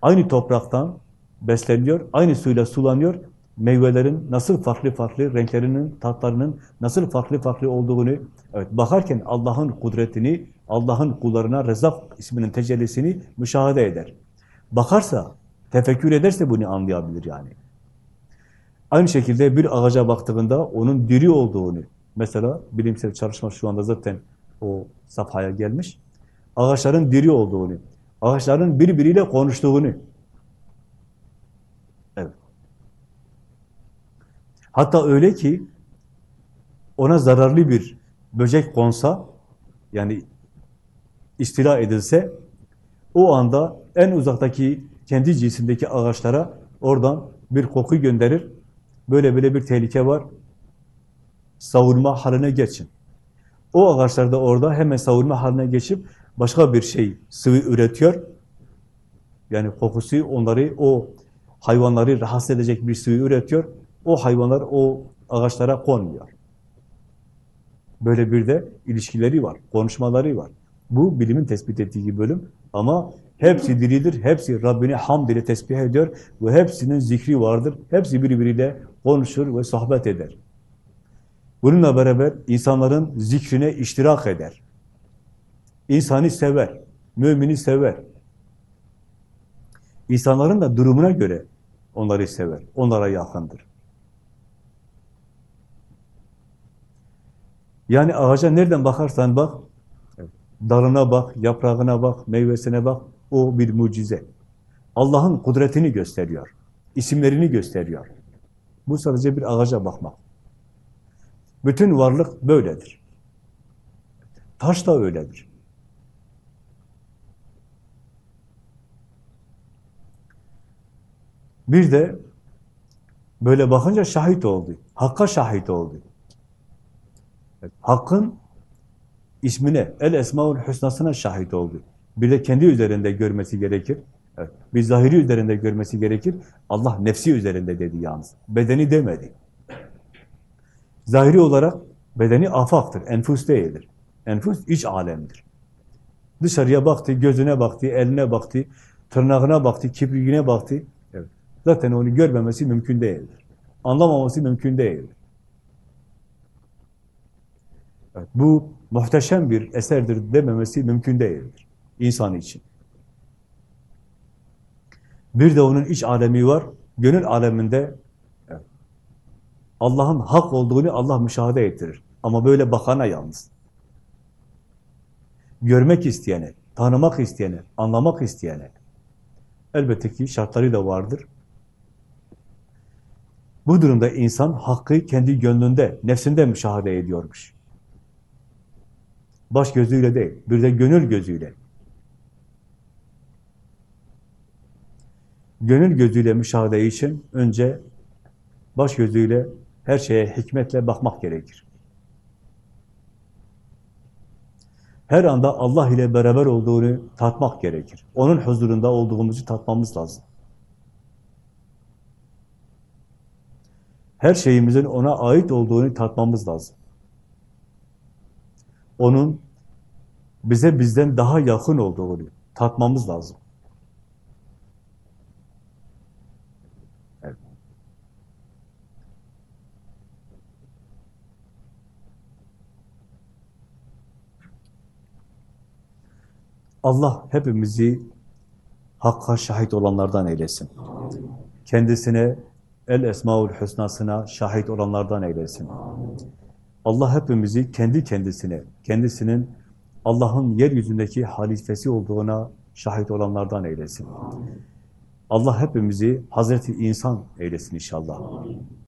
aynı topraktan besleniyor, aynı suyla sulanıyor, meyvelerin nasıl farklı farklı, renklerinin, tatlarının nasıl farklı farklı olduğunu, evet bakarken Allah'ın kudretini, Allah'ın kullarına Rezak isminin tecellisini müşahede eder. Bakarsa, tefekkür ederse bunu anlayabilir yani. Aynı şekilde bir ağaca baktığında onun diri olduğunu, mesela bilimsel çalışma şu anda zaten o safhaya gelmiş, ağaçların diri olduğunu, ağaçların birbiriyle konuştuğunu, evet. Hatta öyle ki ona zararlı bir böcek konsa, yani istila edilse, o anda en uzaktaki kendi cinsindeki ağaçlara oradan bir koku gönderir. Böyle böyle bir tehlike var. Savunma haline geçin. O ağaçlar da orada hemen savunma haline geçip başka bir şey sıvı üretiyor. Yani kokusu onları, o hayvanları rahatsız edecek bir sıvı üretiyor. O hayvanlar o ağaçlara konmuyor. Böyle bir de ilişkileri var, konuşmaları var. Bu bilimin tespit ettiği bölüm ama hepsi diridir, hepsi Rabbini hamd ile tesbih ediyor ve hepsinin zikri vardır. Hepsi birbiriyle konuşur ve sohbet eder. Bununla beraber insanların zikrine iştirak eder. İnsanı sever, mümini sever. İnsanların da durumuna göre onları sever, onlara yakındır. Yani ağaca nereden bakarsan bak, dalına bak, yaprağına bak, meyvesine bak, o bir mucize. Allah'ın kudretini gösteriyor, isimlerini gösteriyor. Bu sadece bir ağaca bakmak. Bütün varlık böyledir. Taş da öyledir. Bir de böyle bakınca şahit oldu. Hakka şahit oldu. Hakkın ismine, El Esmaül Hüsna'sına şahit oldu. Bir de kendi üzerinde görmesi gerekir. Evet. Bir zahiri üzerinde görmesi gerekir. Allah nefsi üzerinde dedi yalnız. Bedeni demedi. Zahiri olarak bedeni afaktır, enfus değildir. Enfus iç alemdir. Dışarıya baktı, gözüne baktı, eline baktı, tırnağına baktı, kipriğine baktı. Zaten onu görmemesi mümkün değildir. Anlamaması mümkün değildir. Evet, bu muhteşem bir eserdir dememesi mümkün değildir insan için. Bir de onun iç alemi var. Gönül aleminde Allah'ın hak olduğunu Allah müşahede ettirir. Ama böyle bakana yalnız. Görmek isteyene, tanımak isteyene, anlamak isteyene. Elbette ki şartları da vardır. Bu durumda insan hakkı kendi gönlünde, nefsinde müşahede ediyormuş. Baş gözüyle değil, bir de gönül gözüyle. Gönül gözüyle müşahede için önce baş gözüyle her şeye hikmetle bakmak gerekir. Her anda Allah ile beraber olduğunu tatmak gerekir. Onun huzurunda olduğumuzu tatmamız lazım. Her şeyimizin ona ait olduğunu tatmamız lazım. Onun bize bizden daha yakın olduğunu tatmamız lazım. Evet. Allah hepimizi Hakka şahit olanlardan eylesin. Kendisine El Esmaül Hüsna'sına şahit olanlardan eylesin. Allah hepimizi kendi kendisine, kendisinin Allah'ın yeryüzündeki halifesi olduğuna şahit olanlardan eylesin. Allah hepimizi Hazreti İnsan eylesin inşallah.